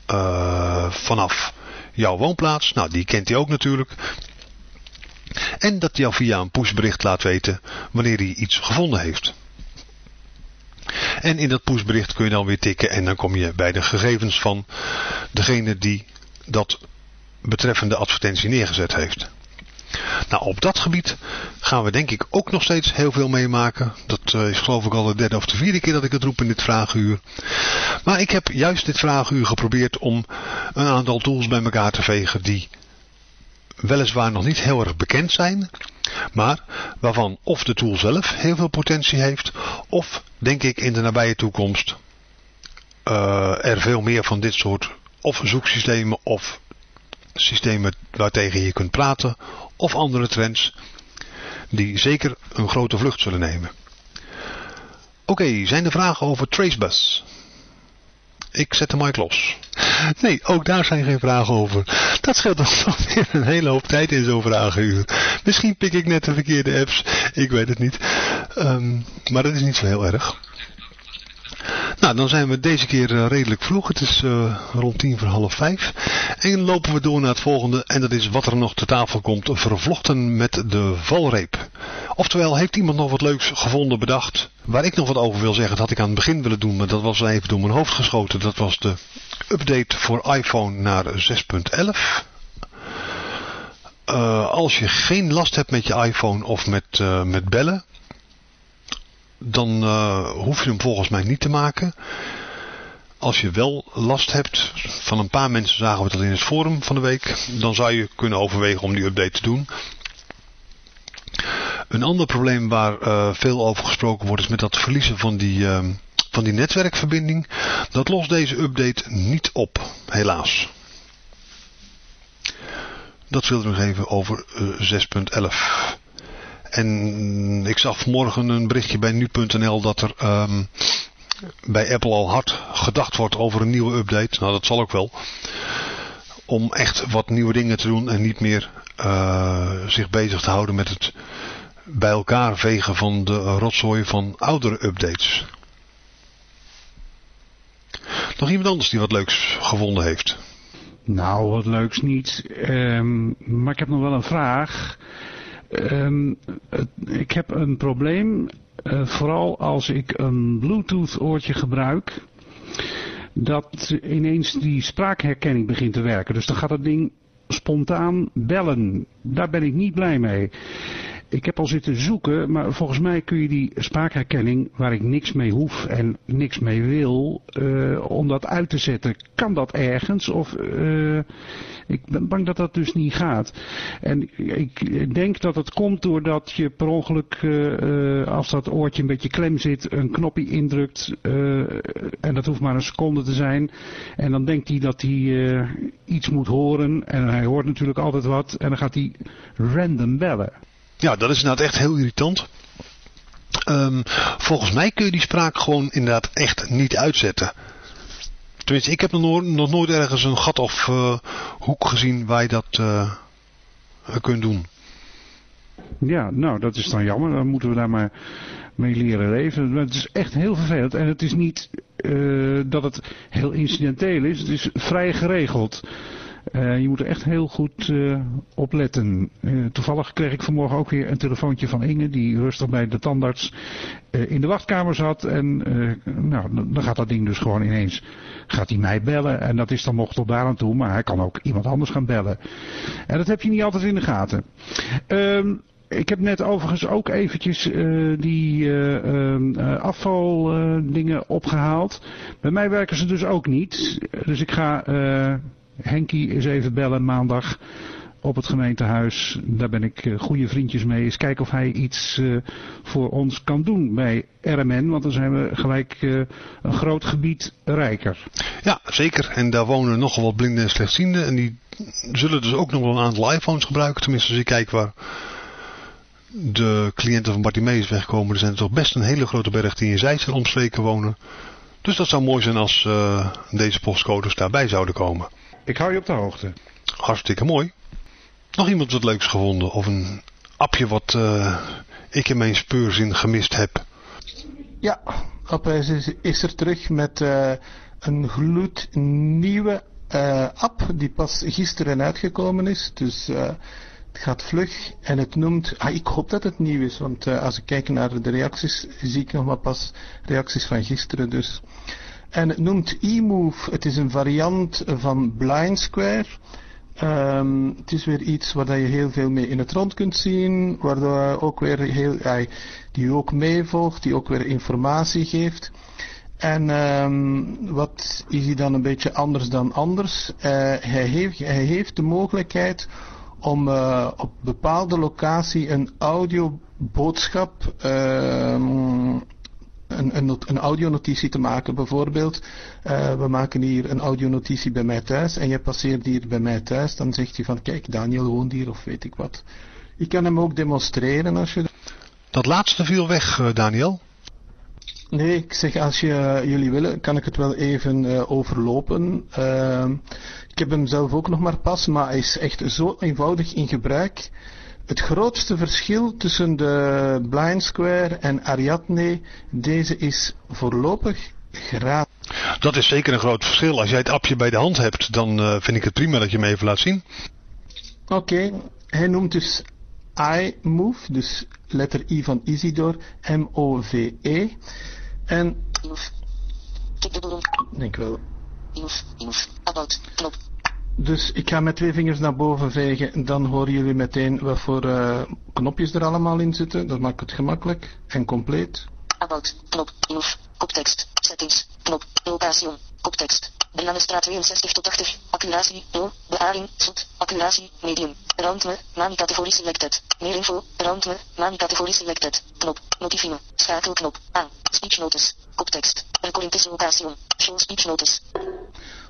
eh, vanaf jouw woonplaats. Nou, die kent hij ook natuurlijk. En dat hij jou via een pushbericht laat weten wanneer hij iets gevonden heeft. En in dat pushbericht kun je dan weer tikken en dan kom je bij de gegevens van degene die dat betreffende advertentie neergezet heeft. Nou, op dat gebied gaan we denk ik ook nog steeds heel veel meemaken. Dat eh, is geloof ik al de derde of de vierde keer dat ik het roep in dit vragenuur. Maar ik heb juist dit vragenuur geprobeerd om een aantal tools bij elkaar te vegen die weliswaar nog niet heel erg bekend zijn. Maar waarvan of de tool zelf heel veel potentie heeft. Of denk ik in de nabije toekomst eh, er veel meer van dit soort of zoeksystemen of systemen waartegen je kunt praten of andere trends die zeker een grote vlucht zullen nemen. Oké, zijn er vragen over Tracebus? Ik zet de mic los. Nee, ook daar zijn geen vragen over. Dat scheelt toch weer een hele hoop tijd in zo'n vragenuur. Misschien pik ik net de verkeerde apps. Ik weet het niet. Ehm, maar dat is niet zo heel erg. Nou, dan zijn we deze keer eh, redelijk vroeg. Het is eh, rond tien voor half vijf. En lopen we door naar het volgende. En dat is wat er nog te tafel komt. Vervlochten met de valreep. Oftewel, heeft iemand nog wat leuks gevonden, bedacht? Waar ik nog wat over wil zeggen, dat had ik aan het begin willen doen. Maar dat was even door mijn hoofd geschoten. Dat was de update voor iPhone naar 6.11. Eh, als je geen last hebt met je iPhone of met, met bellen dan uh, hoef je hem volgens mij niet te maken. Als je wel last hebt, van een paar mensen zagen we dat in het forum van de week, dan zou je kunnen overwegen om die update te doen. Een ander probleem waar uh, veel over gesproken wordt is met dat verliezen van die, uh, van die netwerkverbinding. Dat lost deze update niet op, helaas. Dat wilde ik nog even over uh, 6.11. En ik zag vanmorgen een berichtje bij nu.nl dat er um, bij Apple al hard gedacht wordt over een nieuwe update. Nou, dat zal ook wel. Om echt wat nieuwe dingen te doen en niet meer uh, zich bezig te houden met het bij elkaar vegen van de rotzooi van oudere updates. Nog iemand anders die wat leuks gevonden heeft? Nou, wat leuks niet. Um, maar ik heb nog wel een vraag. Um, ik heb een probleem, uh, vooral als ik een Bluetooth oortje gebruik, dat ineens die spraakherkenning begint te werken. Dus dan gaat het ding spontaan bellen. Daar ben ik niet blij mee. Ik heb al zitten zoeken, maar volgens mij kun je die spraakherkenning, waar ik niks mee hoef en niks mee wil, uh, om dat uit te zetten. Kan dat ergens? Of uh, ik ben bang dat dat dus niet gaat. En ik denk dat het komt doordat je per ongeluk, uh, als dat oortje een beetje klem zit, een knopje indrukt. en dat hoeft maar een seconde te zijn. En dan denkt hij dat hij iets moet horen. En hij hoort natuurlijk altijd wat. En dan gaat hij random bellen. Ja, dat is inderdaad echt heel irritant. Um, volgens mij kun je die spraak gewoon inderdaad echt niet uitzetten. Tenminste, ik heb nog, nooit, nog nooit ergens een gat of uh, hoek gezien waar je dat uh, kunt doen. Ja, nou dat is dan jammer. Dan moeten we daar maar mee leren leven. Het is echt heel vervelend. En het is niet uh, dat het heel incidenteel is. Het is vrij geregeld. Uh, je moet er echt heel goed uh, op letten. Uh, toevallig kreeg ik vanmorgen ook weer een telefoontje van Inge, die rustig bij de tandarts in de wachtkamer zat. En nou, dan gaat dat ding dus gewoon ineens, gaat hij mij bellen. En dat is dan nog tot daar aan toe, maar hij kan ook iemand anders gaan bellen. En dat heb je niet altijd in de gaten. Ehm, ik heb net overigens ook eventjes die uh, afvaldingen opgehaald. Bij mij werken ze dus ook niet. Dus ik ga Henkie eens even bellen maandag op het gemeentehuis. Daar ben ik uh, goede vriendjes mee. Eens kijken of hij iets uh, voor ons kan doen bij RMN. Want dan zijn we gelijk uh, een groot gebied rijker. Ja, zeker. En daar wonen nogal wat blinden en slechtzienden. En die zullen dus ook nog wel een aantal iPhones gebruiken. Tenminste, als je kijkt waar de cliënten van Bartimeus wegkomen. Er zijn toch best een hele grote berg die in Zeitser omstreken wonen. Dus dat zou mooi zijn als deze postcodes daarbij zouden komen. Ik hou je op de hoogte. Hartstikke mooi. Nog iemand wat leuks gevonden? Of een appje wat uh, ik in mijn speurzin gemist heb? Ja, Appwijs is, is er terug met uh, een gloednieuwe uh, app die pas gisteren uitgekomen is. Dus het gaat vlug en het noemt... Ah, ik hoop dat het nieuw is, want als ik kijk naar de reacties zie ik nog maar pas reacties van gisteren. Dus... En het noemt eMove. Het is een variant van Blind Square. Um, het is weer iets waar je heel veel mee in het rond kunt zien. Waardoor ook weer heel, die ook meevolgt, die ook weer informatie geeft. En um, wat is hij dan een beetje anders dan anders? Uh, hij, heeft, hij heeft de mogelijkheid om uh, op bepaalde locatie een audioboodschap uh, een, een, een audionotitie te maken. Bijvoorbeeld, uh, we maken hier een audionotitie bij mij thuis en je passeert hier bij mij thuis. Dan zegt hij van, kijk, Daniel woont hier of weet ik wat. Ik kan hem ook demonstreren als je... Dat laatste viel weg, uh, Daniel. Nee, ik zeg als je, uh, jullie willen, kan ik het wel even uh, overlopen. Uh, ik heb hem zelf ook nog maar pas, maar hij is echt zo eenvoudig in gebruik. Het grootste verschil tussen de Blind Square en Ariadne, deze is voorlopig gratis. Dat is zeker een groot verschil. Als jij het appje bij de hand hebt, dan uh, vind ik het prima dat je me even laat zien. Oké, okay. hij noemt dus iMove, dus letter I van Isidor, M-O-V-E. En... Denk wel. About, knop. Dus ik ga met twee vingers naar boven vegen en dan horen jullie meteen wat voor uh, knopjes er allemaal in zitten. Dat maakt het gemakkelijk en compleet. About, knop, move, koptekst, settings, knop, locatie, Koptekst. Bananestraat 62 tot 80. Accuratie 0. Beharing zoet. Accuratie medium. Roundme. Mani categorie selected. Meer info. Roundme. Mani categorie selected. Knop. Notifime. Schakelknop. Aan. Speech notice. Koptekst. Recording location. Show speech notice.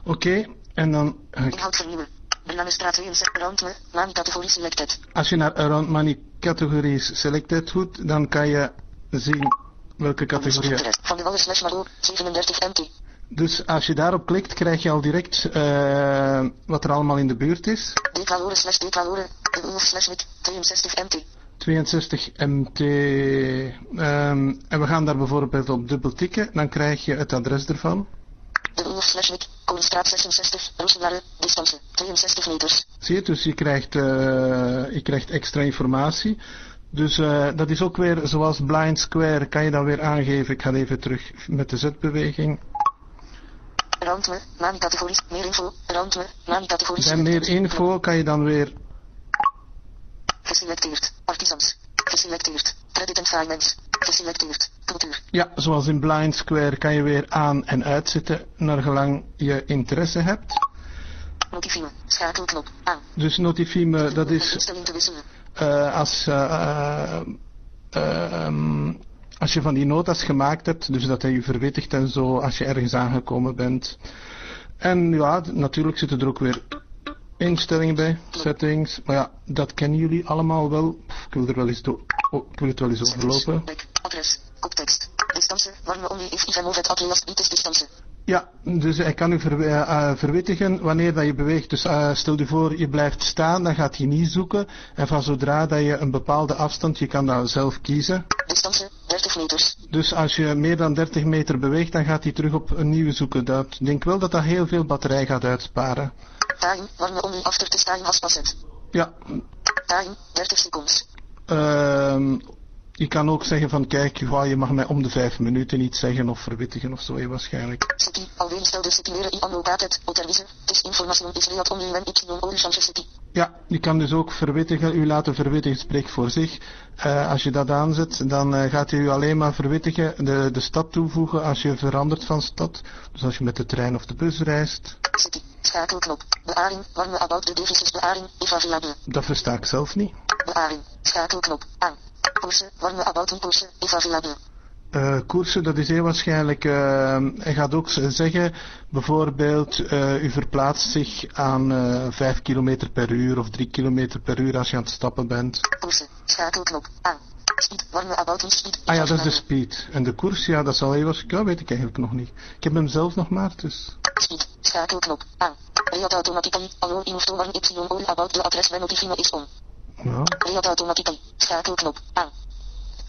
Oké, en dan eh, Inhoud vernieuwen. Bananestraat 62. Roundme. Mani categorie selected. als je naar Around Money categories selected doet, dan kan je zien welke categorie. Van de Wallen slash Maro. 37 MT. Dus als je daarop klikt, krijg je al direct eh, wat er allemaal in de buurt is. Decaloren slash decaloren. De slash wit. 62 MT. 62 MT. ehm, en we gaan daar bijvoorbeeld op dubbel tikken, dan krijg je het adres ervan. De Ulf slash wit. Koningsstraat 66. Roosendaal. Distance. 62 meters. Zie je, dus je krijgt, eh, je krijgt extra informatie. Dus eh, dat is ook weer zoals Blind Square, kan je dan weer aangeven. Ik ga even terug met de Z-beweging. Roundme. Mani categorie. Meer info. Roundme. Mani categorie. Bij meer info kan je dan weer Geselecteerd. Artisans. Geselecteerd. Credit and finance. Geselecteerd. Cultuur. Ja, zoals in Blind Square kan je weer aan en uitzetten naar gelang je interesse hebt. Notifime. Schakelknop. Aan. Dus Notifime, dat is Instelling te wisselen. eh, als, eh, ehm, als je van die notas gemaakt hebt, dus dat hij je verwittigt en zo als je ergens aangekomen bent. En ja, natuurlijk zitten er ook weer instellingen bij, settings. Maar ja, dat kennen jullie allemaal wel. Pff, ik wil er wel eens door, oh, ik wil het wel eens overlopen. Adres. Koptekst. Warme only if atlas. Ja, dus hij kan u ver, eh, eh, verwittigen wanneer dat je beweegt. Dus eh, stel je voor, je blijft staan, dan gaat hij niet zoeken. En van zodra dat je een bepaalde afstand, je kan dat zelf kiezen. Distance. 30 meters. Dus als je meer dan 30 meter beweegt, dan gaat hij terug op een nieuwe zoeken. Dat, ik denk wel dat dat heel veel batterij gaat uitsparen. Time. Warme only after the time has passed. Ja, Time. 30 seconds. ehm, je kan ook zeggen van kijk, je mag mij om de 5 minuten iets zeggen of verwittigen of zo, hè, waarschijnlijk. City. Alweer stelde citeren in annotated. Oterwisse. This information is read only when it's non orange city. Ja, je kan dus ook verwittigen, u laten verwittigen, spreekt voor zich. Eh, als je dat aanzet, dan eh, gaat hij u alleen maar verwittigen, de, de stad toevoegen als je verandert van stad. Dus als je met de trein of de bus reist. City. Schakelknop. Bearing. Warme about the devices bearing. If available. Dat versta ik zelf niet. Bearing. Schakelknop. Aan. Koersen. Warme about een koersen. If available. Eh, koersen, dat is heel waarschijnlijk, eh, hij gaat ook zeggen, bijvoorbeeld, eh, u verplaatst zich aan eh 5 km per uur of 3 km per uur als je aan het stappen bent. Koersen. Schakelknop. Aan. Speed. Warme about een speed. Ah ja, dat is de speed. En de koers, ja, dat zal heel waarschijnlijk, dat weet ik eigenlijk nog niet. Ik heb hem zelf nog maar, dus... Speed. Schakelknop. Aan. Read automatically. Allo in to warm y all about the address when notifine is on. Ja. Read automatically. Schakelknop. Aan.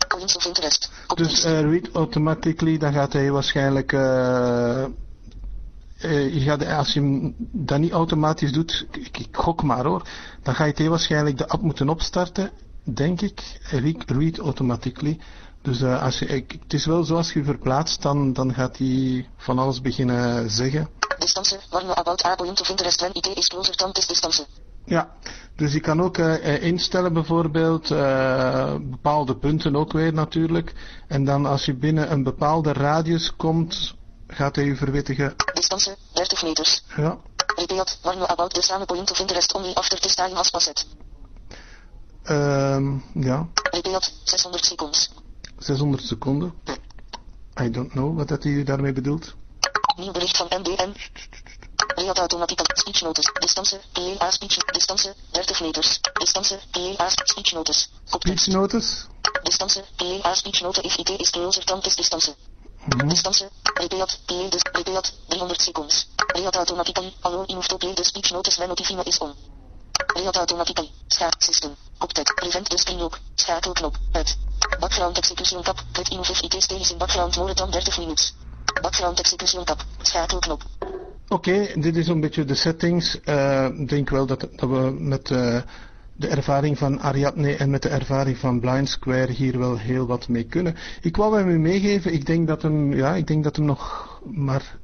Points of interest. Dus eh, read automatically, dan gaat hij waarschijnlijk. eh, eh, je gaat, als je dat niet automatisch doet, ik, ik gok maar hoor, dan ga je heel waarschijnlijk de app moeten opstarten, denk ik. Read, read automatically. Dus als je, ik, het is wel zo, als je verplaatst, dan, dan gaat hij van alles beginnen zeggen. Distance. Warme about a point of interest when it is closer than this distance. Ja, dus je kan ook eh, eh, instellen bijvoorbeeld, eh, bepaalde punten ook weer natuurlijk. En dan als je binnen een bepaalde radius komt, gaat hij je verwittigen. Distance. 30 meters. Ja, Repeat. Warme about the same point of interest only after this time has passed. ehm, ja, Repeat. 600 seconds. 600 seconden. I don't know wat dat hij daarmee bedoelt. Nieuw bericht van MDM. Read automatical speech. Distance. PA speech. Distance. 30 meters. Distance. PA speech notice. Speech notice. Distance. PA speech note if it is closer than this distance. Mhm. Distance. Repeat. Dus. Repeat. 300 seconds. Read automatically. Allo in to play the speech notice when notifine is on. Read automatically. Schaak system. Koptek. Prevent the screen lock. Schakelknop. Uit. Background execution tab. Click in of if it is in background more than 30 minutes. Background execution tab. Schakelknop. Oké, dit is een beetje de settings. Eh, Ik denk wel dat, dat we met eh, de ervaring van Ariadne en met de ervaring van Blind Square hier wel heel wat mee kunnen. Ik wou hem u meegeven, ik denk dat hem, ja, ik denk dat hem nog maar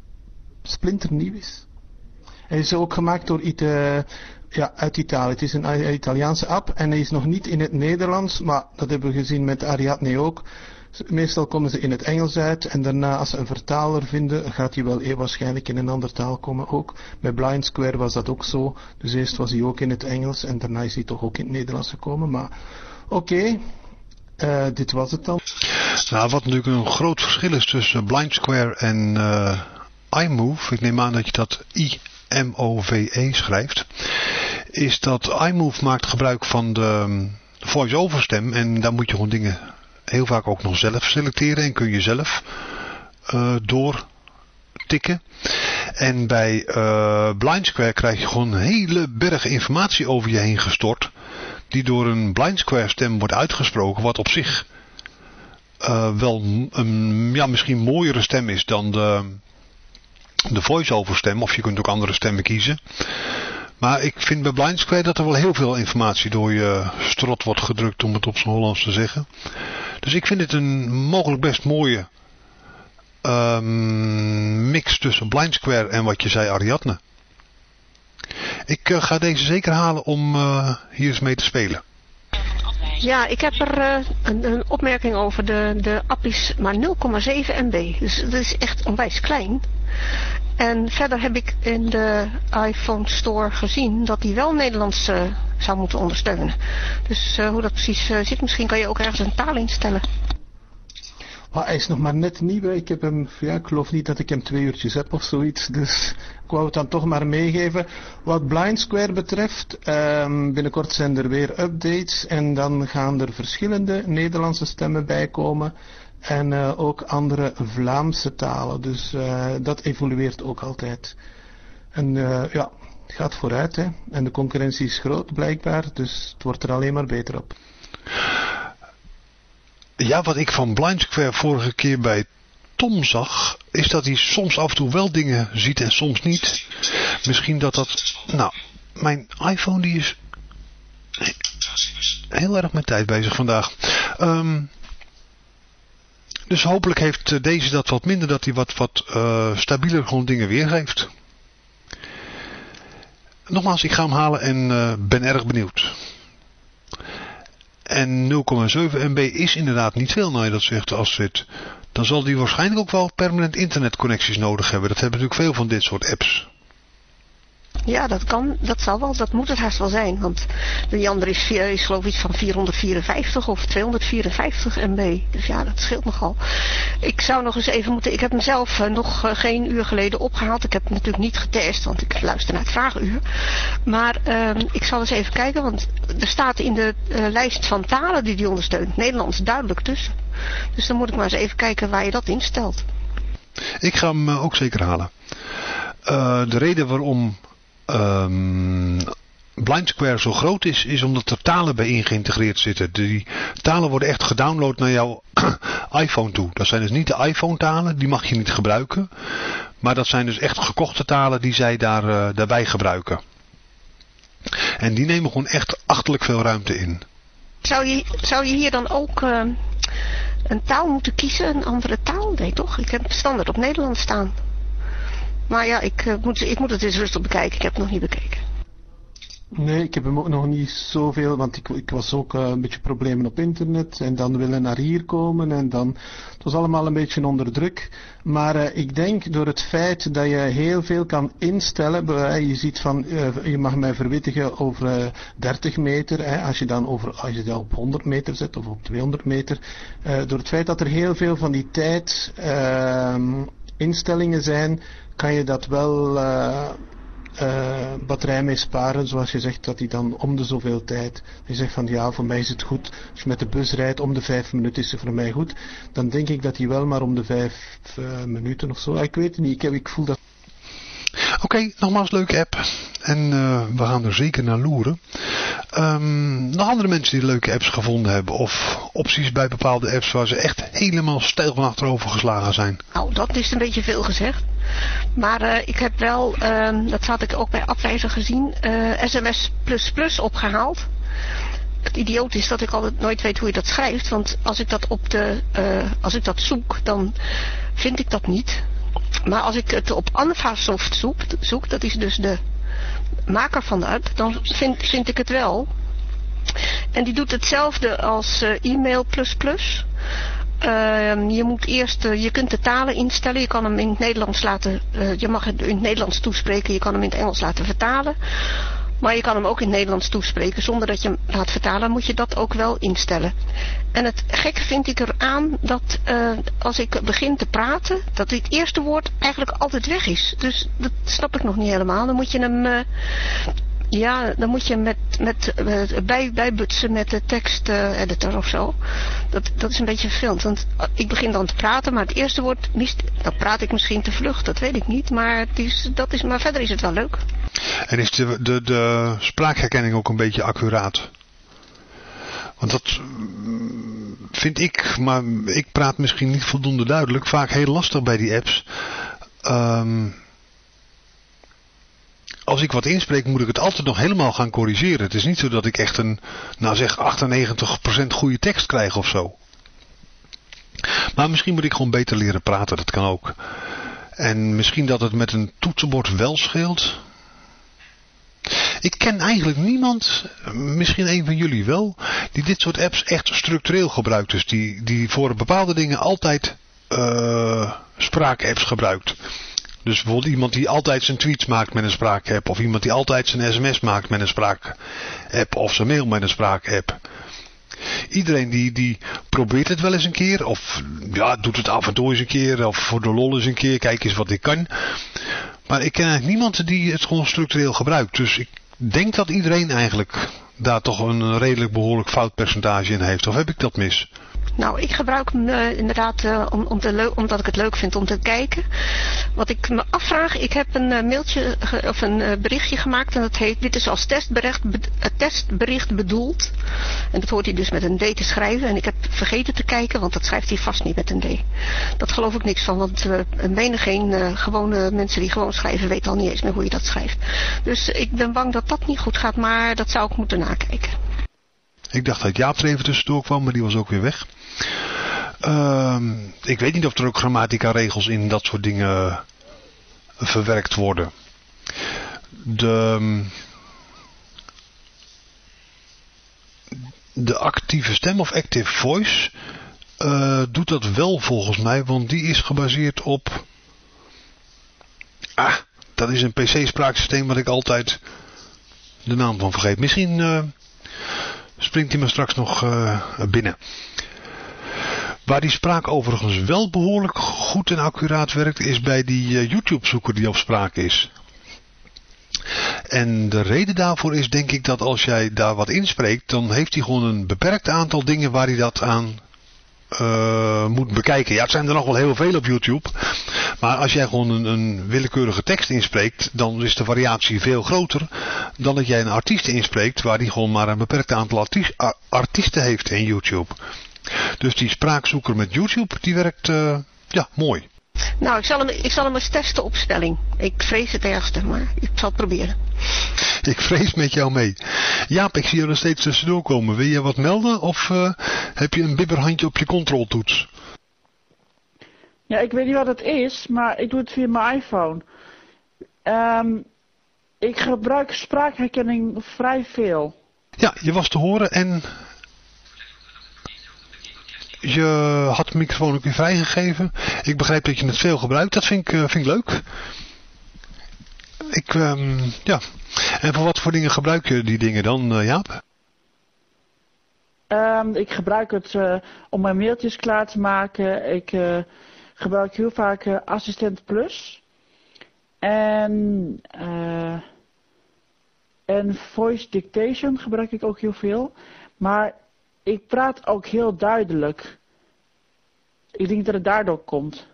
splinternieuw is. Hij is ook gemaakt door ja, uit Italië. Het is een Italiaanse app en hij is nog niet in het Nederlands, maar dat hebben we gezien met Ariadne ook. Meestal komen ze in het Engels uit en daarna als ze een vertaler vinden, gaat die wel eh, waarschijnlijk in een andere taal komen ook. Bij Blind Square was dat ook zo. Dus eerst was hij ook in het Engels en daarna is hij toch ook in het Nederlands gekomen. Maar oké, eh, dit was het dan. Nou, wat natuurlijk een groot verschil is tussen Blind Square en uh, iMove, ik neem aan dat je dat I-M-O-V-E schrijft, is dat iMove maakt gebruik van de voice-over stem en daar moet je gewoon dingen heel vaak ook nog zelf selecteren en kun je zelf uh, doortikken. En bij uh, Blind Square krijg je gewoon een hele berg informatie over je heen gestort. Die door een Blind Square stem wordt uitgesproken. Wat op zich uh, wel een ja, misschien mooiere stem is dan de, de voice-over stem. Of je kunt ook andere stemmen kiezen. Maar ik vind bij Blind Square dat er wel heel veel informatie door je strot wordt gedrukt, om het op zijn Hollands te zeggen. Dus ik vind het een mogelijk best mooie um, mix tussen Blind Square en wat je zei Ariadne. Ik uh, ga deze zeker halen om uh, hier eens mee te spelen. Ja, ik heb er uh, een, een, opmerking over. De, de app is maar 0,7 MB. Dus dat is echt onwijs klein. En verder heb ik in de iPhone Store gezien dat die wel Nederlands uh, zou moeten ondersteunen. Dus uh, hoe dat precies uh, zit, misschien kan je ook ergens een taal instellen. Maar hij is nog maar net nieuw. Ik heb hem, ja, ik geloof niet dat ik hem twee uurtjes heb of zoiets. Dus ik wou het dan toch maar meegeven. Wat Blind Square betreft, um, binnenkort zijn er weer updates. En dan gaan er verschillende Nederlandse stemmen bij komen. En uh, ook andere Vlaamse talen. Dus uh, dat evolueert ook altijd. En uh, ja, het gaat vooruit. Hè. En de concurrentie is groot blijkbaar. Dus het wordt er alleen maar beter op. Ja, wat ik van Blind Square vorige keer bij Tom zag, is dat hij soms af en toe wel dingen ziet en soms niet. Misschien dat dat... Nou, mijn iPhone die is heel erg met tijd bezig vandaag. Um, dus hopelijk heeft deze dat wat minder, dat hij wat, wat uh, stabieler gewoon dingen weergeeft. Nogmaals, ik ga hem halen en uh, ben erg benieuwd. En 0,7 MB is inderdaad niet veel, nou je dat zegt dit. Dan zal die waarschijnlijk ook wel permanent internetconnecties nodig hebben. Dat hebben natuurlijk veel van dit soort apps. Ja, dat kan, dat zal wel, dat moet het haast wel zijn. Want die andere is, geloof ik iets van 454 of 254 MB. Dus ja, dat scheelt nogal. Ik zou nog eens even moeten, ik heb hem zelf uh, nog uh, geen uur geleden opgehaald. Ik heb natuurlijk niet getest, want ik luister naar het vragenuur. Maar uh, ik zal eens even kijken, want er staat in de uh, lijst van talen die die ondersteunt, Nederlands duidelijk tussen. Dus dan moet ik maar eens even kijken waar je dat instelt. Ik ga hem ook zeker halen. de reden waarom um, Blind Square zo groot is, is omdat er talen bij in geïntegreerd zitten. Die talen worden echt gedownload naar jouw iPhone toe. Dat zijn dus niet de iPhone talen, die mag je niet gebruiken. Maar dat zijn dus echt gekochte talen die zij daar, uh, daarbij gebruiken. En die nemen gewoon echt achterlijk veel ruimte in. Zou je, zou je hier dan ook uh, een taal moeten kiezen, een andere taal? Nee toch? Ik heb standaard op Nederlands staan. Maar ja, ik, uh, moet, ik moet het eens rustig bekijken. Ik heb het nog niet bekeken. Nee, ik heb hem ook nog niet zoveel, want ik, ik was ook uh, een beetje problemen op internet en dan willen naar hier komen en dan, het was allemaal een beetje onder druk. Maar uh, ik denk door het feit dat je heel veel kan instellen, je ziet van, je mag mij verwittigen over 30 meter, hè, als je dan over, als je dat op 100 meter zet of op 200 meter, door het feit dat er heel veel van die tijd ehm, instellingen zijn, kan je dat wel uh, uh, batterij mee sparen, zoals je zegt dat hij dan om de zoveel tijd, je zegt van ja, voor mij is het goed, als je met de bus rijdt, om de vijf minuten is het voor mij goed, dan denk ik dat hij wel maar om de vijf uh, minuten of zo, ik weet het niet, ik, heb, ik voel dat. Oké, nogmaals leuke app. En uh, we gaan er zeker naar loeren. Um, nog andere mensen die leuke apps gevonden hebben. Of opties bij bepaalde apps waar ze echt helemaal stijl van achterover geslagen zijn. Nou, dat is een beetje veel gezegd. Maar uh, ik heb wel, uh, dat had ik ook bij Afwijzer gezien, sms++ opgehaald. Het idioot is dat ik altijd nooit weet hoe je dat schrijft. Want als ik dat op de, als ik dat zoek, dan vind ik dat niet. Maar als ik het op Anvasoft zoek, zoek, dat is dus de maker van de app, dan vind, vind ik het wel. En die doet hetzelfde als uh, e-mail++. Ehm, je moet eerst, eh, je kunt de talen instellen. Je kan hem in het Nederlands laten, eh, je mag het in het Nederlands toespreken. Je kan hem in het Engels laten vertalen. Maar je kan hem ook in het Nederlands toespreken. Zonder dat je hem laat vertalen, moet je dat ook wel instellen. En het gekke vind ik eraan dat uh, als ik begin te praten, dat dit eerste woord eigenlijk altijd weg is. Dus dat snap ik nog niet helemaal. Dan moet je hem uh, ja, dan moet je met, met, met bij, bijbutsen met de tekst-editor uh, of zo. Dat, dat is een beetje vervelend. Want ik begin dan te praten, maar het eerste woord mist. Dan praat ik misschien te vlug, dat weet ik niet. Maar, het is, dat is, maar verder is het wel leuk. En is de, de, de spraakherkenning ook een beetje accuraat? Want dat vind ik, maar ik praat misschien niet voldoende duidelijk, vaak heel lastig bij die apps. Um, als ik wat inspreek moet ik het altijd nog helemaal gaan corrigeren. Het is niet zo dat ik echt een, nou zeg 98% goede tekst krijg of zo. Maar misschien moet ik gewoon beter leren praten, dat kan ook. En misschien dat het met een toetsenbord wel scheelt. Ik ken eigenlijk niemand, misschien een van jullie wel, die dit soort apps echt structureel gebruikt. Dus die, die voor bepaalde dingen altijd uh, spraakapps gebruikt. Dus bijvoorbeeld iemand die altijd zijn tweets maakt met een spraakapp. Of iemand die altijd zijn sms maakt met een spraakapp. Of zijn mail met een spraakapp. Iedereen die, die probeert het wel eens een keer. Of ja, doet het af en toe eens een keer. Of voor de lol eens een keer. Kijk eens wat ik kan. Maar ik ken eigenlijk niemand die het gewoon structureel gebruikt. Dus ik denk dat iedereen eigenlijk daar toch een redelijk behoorlijk foutpercentage in heeft. Of heb ik dat mis? Nou, ik gebruik hem uh, inderdaad uh, om, om omdat ik het leuk vind om te kijken. Wat ik me afvraag, ik heb een uh, mailtje of een berichtje gemaakt en dat heet, dit is als testbericht, be, testbericht bedoeld. En dat hoort hij dus met een D te schrijven en ik heb vergeten te kijken, want dat schrijft hij vast niet met een D. Dat geloof ik niks van, want menig geen gewone mensen die gewoon schrijven weten al niet eens meer hoe je dat schrijft. Dus ik ben bang dat dat niet goed gaat, maar dat zou ik moeten nakijken. Ik dacht dat Jaap er even tussendoor kwam, maar die was ook weer weg. Uh, ik weet niet of er ook grammatica-regels in dat soort dingen verwerkt worden. De, de actieve stem of active voice uh, doet dat wel volgens mij, want die is gebaseerd op... Ah, dat is een PC-spraaksysteem wat ik altijd de naam van vergeet. Misschien uh, springt hij me straks nog binnen. Waar die spraak overigens wel behoorlijk goed en accuraat werkt, is bij die uh, YouTube-zoeker die op spraak is. En de reden daarvoor is denk ik dat als jij daar wat inspreekt, dan heeft hij gewoon een beperkt aantal dingen waar hij dat aan uh, moet bekijken. Ja, het zijn er nog wel heel veel op YouTube. Maar als jij gewoon een, een, willekeurige tekst inspreekt, dan is de variatie veel groter dan dat jij een artiest inspreekt waar die gewoon maar een beperkt aantal artiest, artiesten heeft in YouTube. Dus die spraakzoeker met YouTube, die werkt uh, ja, mooi. Nou, ik zal, hem, ik zal hem eens testen op stelling. Ik vrees het ergste, maar ik zal het proberen. Ik vrees met jou mee. Jaap, ik zie je nog steeds tussendoor komen. Wil je wat melden of uh, heb je een bibberhandje op je controltoets? Ja, ik weet niet wat het is, maar ik doe het via mijn iPhone. Um, ik gebruik spraakherkenning vrij veel. Ja, je was te horen en je had de microfoon ook weer vrijgegeven. Ik begrijp dat je het veel gebruikt. Dat vind ik, uh, vind ik leuk. Ik, um, ja. En voor wat voor dingen gebruik je die dingen dan, uh, Jaap? Um, ik gebruik het uh, om mijn mailtjes klaar te maken. Ik gebruik heel vaak Assistent Plus. En, en Voice Dictation gebruik ik ook heel veel. Maar ik praat ook heel duidelijk. Ik denk dat het daardoor komt.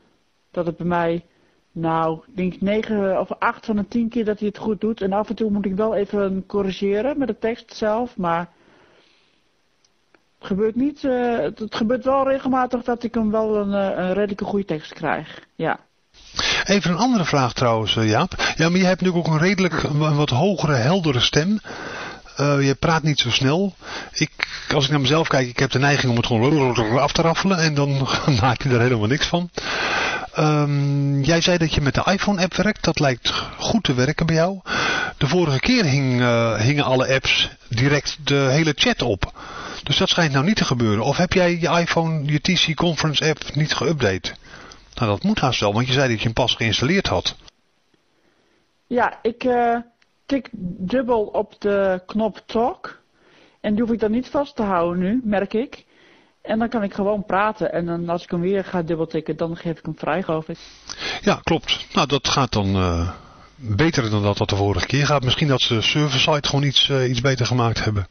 Dat het bij mij, nou, ik denk 9 of 8 van de 10 keer dat hij het goed doet. En af en toe moet ik wel even corrigeren met de tekst zelf. Maar het gebeurt niet, uh, het, gebeurt wel regelmatig dat ik hem wel een, uh, een redelijke goede tekst krijg. Ja. Even een andere vraag trouwens, eh, Jaap. Ja, maar je hebt natuurlijk ook een redelijk een wat hogere, heldere stem. Uh, je praat niet zo snel. Ik, als ik naar mezelf kijk, ik heb de neiging om het gewoon af te raffelen. En dan maak je er helemaal niks van. Um, jij zei dat je met de iPhone-app werkt. Dat lijkt goed te werken bij jou. De vorige keer hing, uh, hingen alle apps direct de hele chat op. Dus dat schijnt nou niet te gebeuren. Of heb jij je iPhone, je TC Conference app niet geüpdate? Nou, dat moet haast wel, want je zei dat je hem pas geïnstalleerd had. Ja, ik uh, tik dubbel op de knop talk. En die hoef ik dan niet vast te houden nu, merk ik. En dan kan ik gewoon praten. En dan als ik hem weer ga dubbeltikken, dan geef ik hem vrij. Ja, klopt. Nou, dat gaat dan uh, beter dan dat dat de vorige keer gaat. Misschien dat ze de server site gewoon iets, uh, iets beter gemaakt hebben.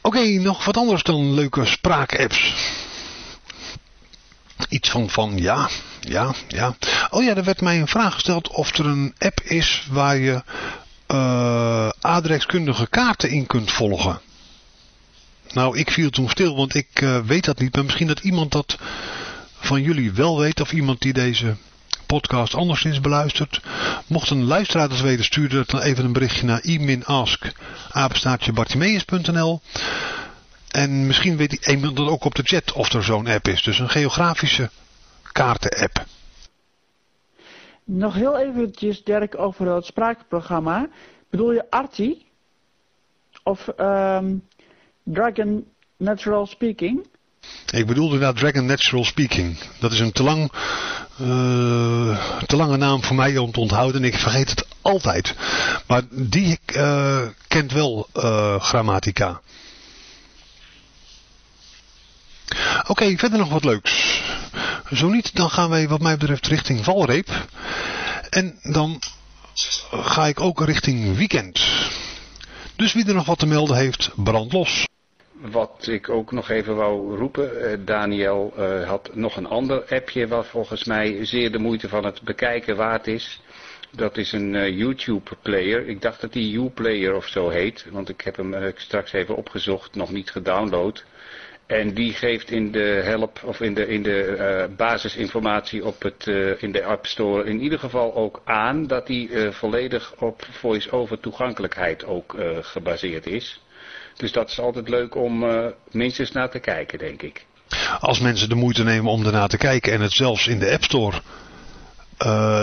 Oké, nog wat anders dan leuke spraakapps. Iets van, van ja, ja, ja. Oh ja, er werd mij een vraag gesteld of er een app is waar je uh, adreskundige kaarten in kunt volgen. Nou, ik viel toen stil, want ik uh, weet dat niet. Maar misschien dat iemand dat van jullie wel weet. Of iemand die deze podcast anderszins beluistert. Mocht een luisteraar dat weten, stuur dan even een berichtje naar e-ask En misschien weet iemand dat ook op de chat of er zo'n app is. Dus een geografische kaarten-app. Nog heel eventjes, Dirk, over het spraakprogramma. Bedoel je Arti? Of um, Dragon Natural Speaking? Ik bedoelde naar Dragon Natural Speaking. Dat is een te, lang, uh, te lange naam voor mij om te onthouden en ik vergeet het altijd. Maar die uh, kent wel uh, grammatica. Oké, okay, verder nog wat leuks. Zo niet, dan gaan wij wat mij betreft richting Valreep. En dan ga ik ook richting weekend. Dus wie er nog wat te melden heeft, brand los. Wat ik ook nog even wou roepen, eh, Daniel uh, had nog een ander appje wat volgens mij zeer de moeite van het bekijken waard is. Dat is een uh, YouTube player. Ik dacht dat die U-player of zo heet, want ik heb hem straks even opgezocht, nog niet gedownload. En die geeft in de help of in de, in de uh, basisinformatie op het, uh, in de App Store in ieder geval ook aan dat die uh, volledig op voice-over toegankelijkheid ook gebaseerd is. Dus dat is altijd leuk om minstens naar te kijken, denk ik. Als mensen de moeite nemen om ernaar te kijken en het zelfs in de App Store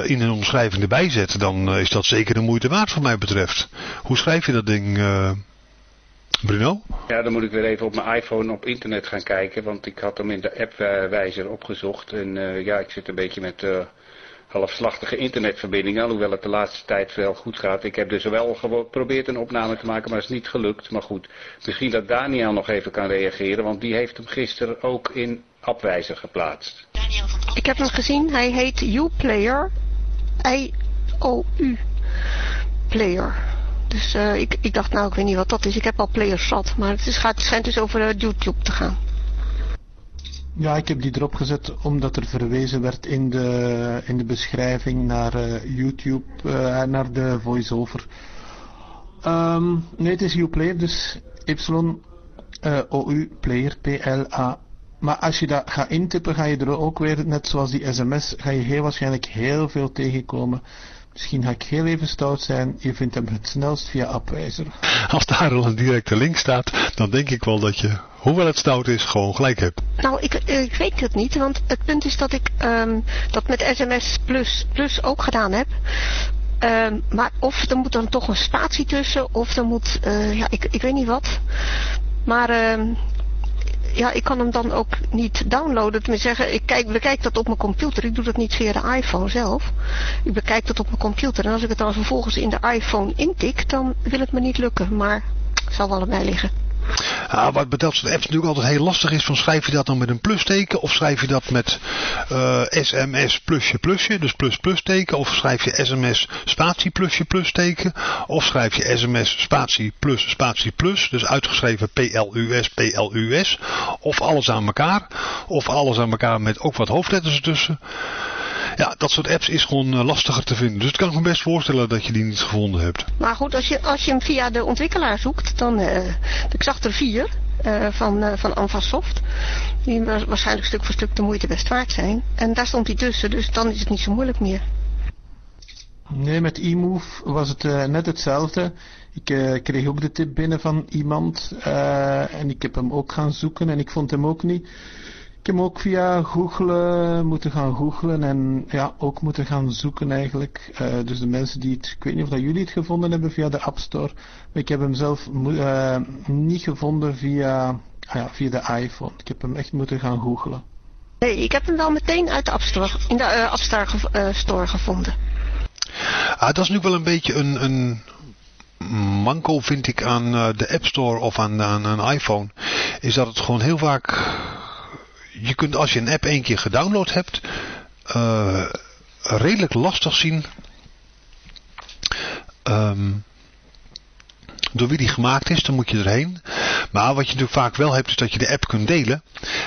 in een omschrijving erbij zetten, dan is dat zeker de moeite waard wat mij betreft. Hoe schrijf je dat ding? Bruno? Ja, dan moet ik weer even op mijn iPhone op internet gaan kijken, want ik had hem in de appwijzer opgezocht. En uh, ja, ik zit een beetje met uh, halfslachtige internetverbindingen, alhoewel het de laatste tijd wel goed gaat. Ik heb dus wel geprobeerd een opname te maken, maar het is niet gelukt. Maar goed, misschien dat Daniel nog even kan reageren, want die heeft hem gisteren ook in appwijzer geplaatst. Ik heb hem gezien, hij heet Uplayer. I-O-U. Player. Dus uh, ik, ik dacht, nou, ik weet niet wat dat is. Ik heb al players zat. Maar het, is, gaat, het schijnt dus over uh, YouTube te gaan. Ja, ik heb die erop gezet omdat er verwezen werd in de, in de beschrijving naar uh, YouTube, naar de voice-over. Um, nee, het is Uplayer, dus Y-O-U Player, P-L-A. Maar als je dat gaat intippen, ga je er ook weer, net zoals die sms, ga je heel waarschijnlijk heel veel tegenkomen. Misschien ga ik heel even stout zijn. Je vindt hem het snelst via Appwijzer. Als daar al een directe link staat, dan denk ik wel dat je, hoewel het stout is, gewoon gelijk hebt. Nou, ik, ik weet het niet, want het punt is dat ik um, dat met sms plus, plus ook gedaan heb. Um, maar of er moet dan toch een spatie tussen, of er moet, uh, ja, ik, ik weet niet wat. Maar um, ja, ik kan hem dan ook niet downloaden. Tenminste zeggen, ik kijk, bekijk dat op mijn computer. Ik doe dat niet via de iPhone zelf. Ik bekijk dat op mijn computer. En als ik het dan vervolgens in de iPhone intik, dan wil het me niet lukken. Maar het zal wel aan mij liggen. Ja, wat betreft de apps natuurlijk altijd heel lastig is, van schrijf je dat dan met een plusteken of schrijf je dat met sms plusje plusje, dus plus plus teken, of schrijf je sms spatie plusje plus teken, of schrijf je sms spatie plus spatie plus, dus uitgeschreven plus plus, of alles aan elkaar, of alles aan elkaar met ook wat hoofdletters ertussen. Ja, dat soort apps is gewoon uh, lastiger te vinden. Dus het kan ik me best voorstellen dat je die niet gevonden hebt. Maar goed, als je, als je hem via de ontwikkelaar zoekt, dan... Uh, ik zag er vier uh, van, uh, van Anvasoft. Die waarschijnlijk stuk voor stuk de moeite best waard zijn. En daar stond hij tussen, dus dan is het niet zo moeilijk meer. Nee, met e-move was het uh, net hetzelfde. Ik uh, kreeg ook de tip binnen van iemand uh, en ik heb hem ook gaan zoeken en ik vond hem ook niet. Ik heb hem ook via Google moeten gaan googlen en ja, ook moeten gaan zoeken eigenlijk. Uh, dus de mensen die het, ik weet niet of dat jullie het gevonden hebben via de App Store, maar ik heb hem zelf uh, niet gevonden via, ah ja, via de iPhone. Ik heb hem echt moeten gaan googlen. Nee, ik heb hem wel meteen uit de App Store, in de uh, App Store, store gevonden. Ah, dat is nu wel een beetje een, een manco vind ik aan de App Store of aan, aan een iPhone. Is dat het gewoon heel vaak je kunt als je een app één keer gedownload hebt, uh, redelijk lastig zien um, door wie die gemaakt is. Dan moet je erheen. Maar wat je natuurlijk vaak wel hebt is dat je de app kunt delen.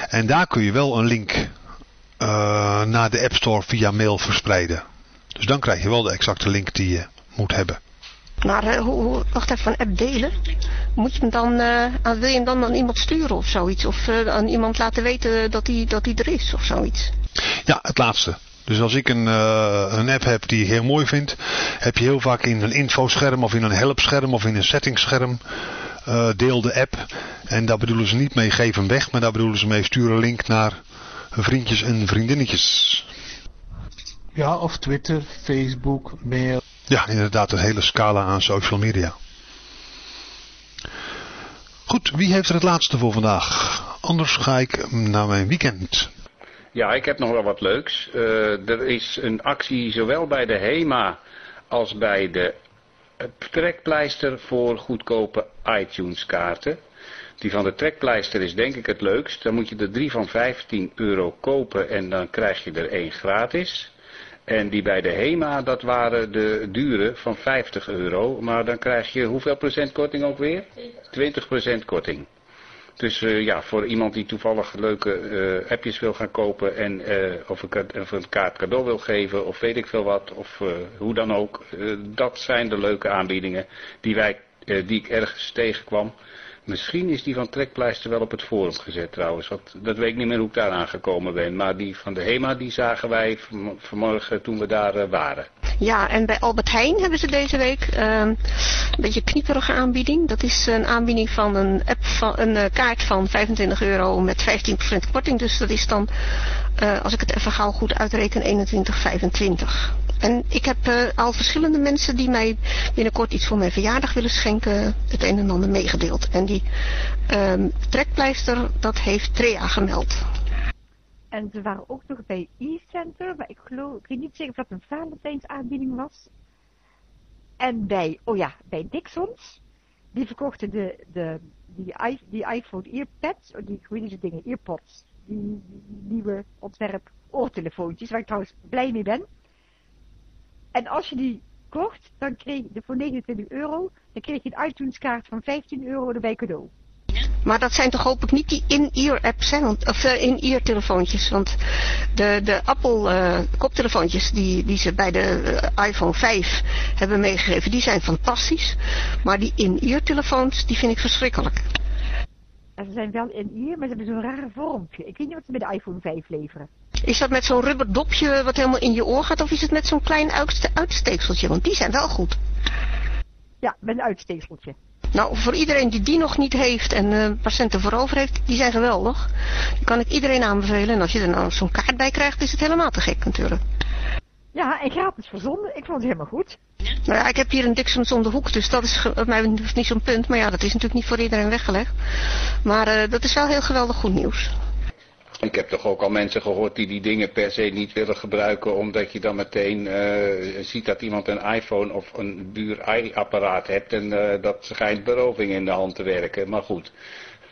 En daar kun je wel een link uh, naar de App Store via mail verspreiden. Dus dan krijg je wel de exacte link die je moet hebben. Maar uh, hoe, hoe, wacht even, een app delen? Moet je hem dan, uh, wil je hem dan aan iemand sturen of zoiets? Of uh, aan iemand laten weten dat hij dat er is of zoiets? Ja, het laatste. Dus als ik een, een app heb die ik heel mooi vind, heb je heel vaak in een infoscherm of in een helpscherm of in een settingsscherm deel de app. En daar bedoelen ze niet mee geef hem weg, maar daar bedoelen ze mee stuur een link naar vriendjes en vriendinnetjes. Ja, of Twitter, Facebook, mail. Ja, inderdaad, een hele scala aan social media. Goed, wie heeft er het laatste voor vandaag? Anders ga ik naar mijn weekend. Ja, ik heb nog wel wat leuks. Uh, er is een actie zowel bij de HEMA als bij de trekpleister voor goedkope iTunes kaarten. Die van de trekpleister is denk ik het leukst. Dan moet je er drie van 15 euro kopen en dan krijg je er één gratis. En die bij de HEMA, dat waren de dure van 50 euro. Maar dan krijg je hoeveel procent korting ook weer? 20 procent korting. Dus uh, ja, voor iemand die toevallig leuke uh, appjes wil gaan kopen en uh, of, een, of een kaart cadeau wil geven of weet ik veel wat, of hoe dan ook. dat zijn de leuke aanbiedingen die, wij, die ik ergens tegenkwam. Misschien is die van Trekpleister wel op het forum gezet trouwens. Want dat weet ik niet meer hoe ik daar aangekomen ben. Maar die van de HEMA die zagen wij vanmorgen toen we daar uh, waren. Ja, en bij Albert Heijn hebben ze deze week uh, een beetje knieperige aanbieding. Dat is een aanbieding van een, app van, een uh, kaart van 25 euro met 15% korting. Dus dat is dan, uh, als ik het even gauw goed uitreken, 21,25. En ik heb uh, al verschillende mensen die mij binnenkort iets voor mijn verjaardag willen schenken, het een en ander meegedeeld. En die um, trekpleister, dat heeft Trea gemeld. En ze waren ook nog bij e-center, maar ik geloof, ik weet niet zeker of dat een Valentijnsaanbieding was. En bij, oh ja, bij Dixons, die verkochten de, de, die, die iPhone earpads, oh, die, hoe dingen, earpods, die, nieuwe ontwerp oortelefoontjes, waar ik trouwens blij mee ben. En als je die kocht, dan kreeg je voor 29 euro, dan kreeg je een iTunes kaart van 15 euro erbij cadeau. Maar dat zijn toch hopelijk niet die in-ear apps? Want, of uh, in-ear telefoontjes. Want de, de Apple uh, koptelefoontjes die, die ze bij de uh, iPhone 5 hebben meegegeven, die zijn fantastisch. Maar die in-ear telefoons, die vind ik verschrikkelijk. En ze zijn wel in-ear, maar ze hebben zo'n rare vormpje. Ik weet niet wat ze bij de iPhone 5 leveren. Is dat met zo'n rubber dopje wat helemaal in je oor gaat? Of is het met zo'n klein uitsteekseltje? Want die zijn wel goed. Ja, met een uitsteekseltje. Nou, voor iedereen die die nog niet heeft en uh, patiënten voorover heeft, die zijn geweldig. Die kan ik iedereen aanbevelen. En als je er nou zo'n kaart bij krijgt, is het helemaal te gek natuurlijk. Ja, en gratis verzonden. Ik vond het helemaal goed. Nou ja, ik heb hier een Dixon zonder hoek, dus dat is op mij niet zo'n punt. Maar ja, dat is natuurlijk niet voor iedereen weggelegd. Maar uh, dat is wel heel geweldig goed nieuws. Ik heb toch ook al mensen gehoord die die dingen per se niet willen gebruiken, omdat je dan meteen uh, ziet dat iemand een iPhone of een buur i-apparaat hebt en uh, dat schijnt beroving in de hand te werken. Maar goed.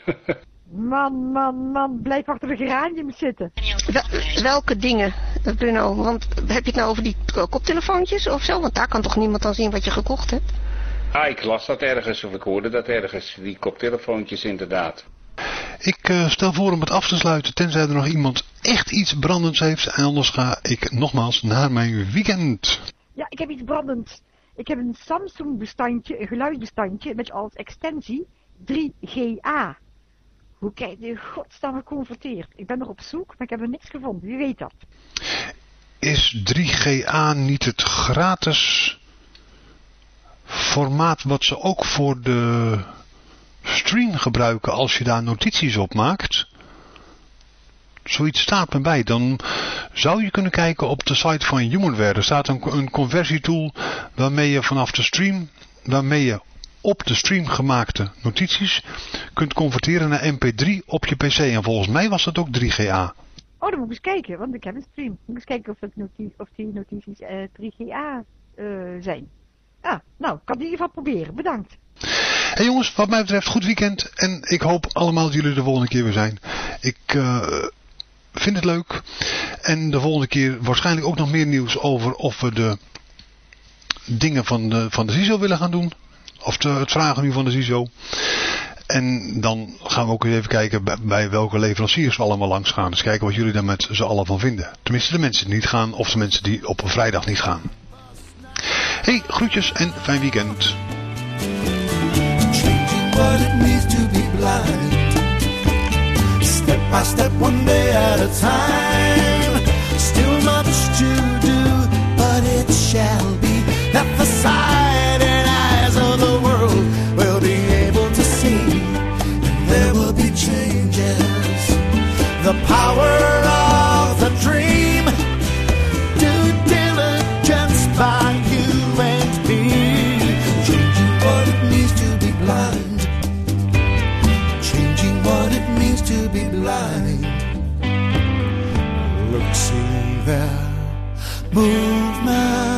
man, man, man, blijf achter de geranium zitten. Wel, welke dingen, Bruno? Want heb je het nou over die koptelefoontjes of zo? Want daar kan toch niemand dan zien wat je gekocht hebt? Ah, ik las dat ergens of ik hoorde dat ergens, die koptelefoontjes inderdaad. Ik uh, stel voor om het af te sluiten, tenzij er nog iemand echt iets brandends heeft. En anders ga ik nogmaals naar mijn weekend. Ja, ik heb iets brandends. Ik heb een Samsung bestandje, een geluidsbestandje met als extensie 3GA. Hoe krijg je godsnaam geconverteerd? Ik ben nog op zoek, maar ik heb er niks gevonden. Wie weet dat? Is 3GA niet het gratis formaat wat ze ook voor de stream gebruiken als je daar notities op maakt. Zoiets staat me bij. Dan zou je kunnen kijken op de site van Humanware. Er staat een, een conversietool waarmee je vanaf de stream, waarmee je op de stream gemaakte notities kunt converteren naar mp3 op je pc. En volgens mij was dat ook 3GA. Oh, dan moet ik eens kijken, want ik heb een stream. Moet ik eens kijken of, notitie, of die notities eh 3GA eh, zijn. Ah, nou, ik kan het in ieder geval proberen. Bedankt. Hey jongens, wat mij betreft goed weekend. En ik hoop allemaal dat jullie de volgende keer weer zijn. Ik eh, vind het leuk. En de volgende keer waarschijnlijk ook nog meer nieuws over of we de dingen van de, van de CISO willen gaan doen. Of de, het vragen nu van de CISO. En dan gaan we ook eens even kijken bij, welke leveranciers we allemaal langs gaan. Dus kijken wat jullie daar met z'n allen van vinden. Tenminste de mensen die niet gaan of de mensen die op een vrijdag niet gaan. Hey, groetjes en fijn weekend. Step. Still much to do, but it shall be movement.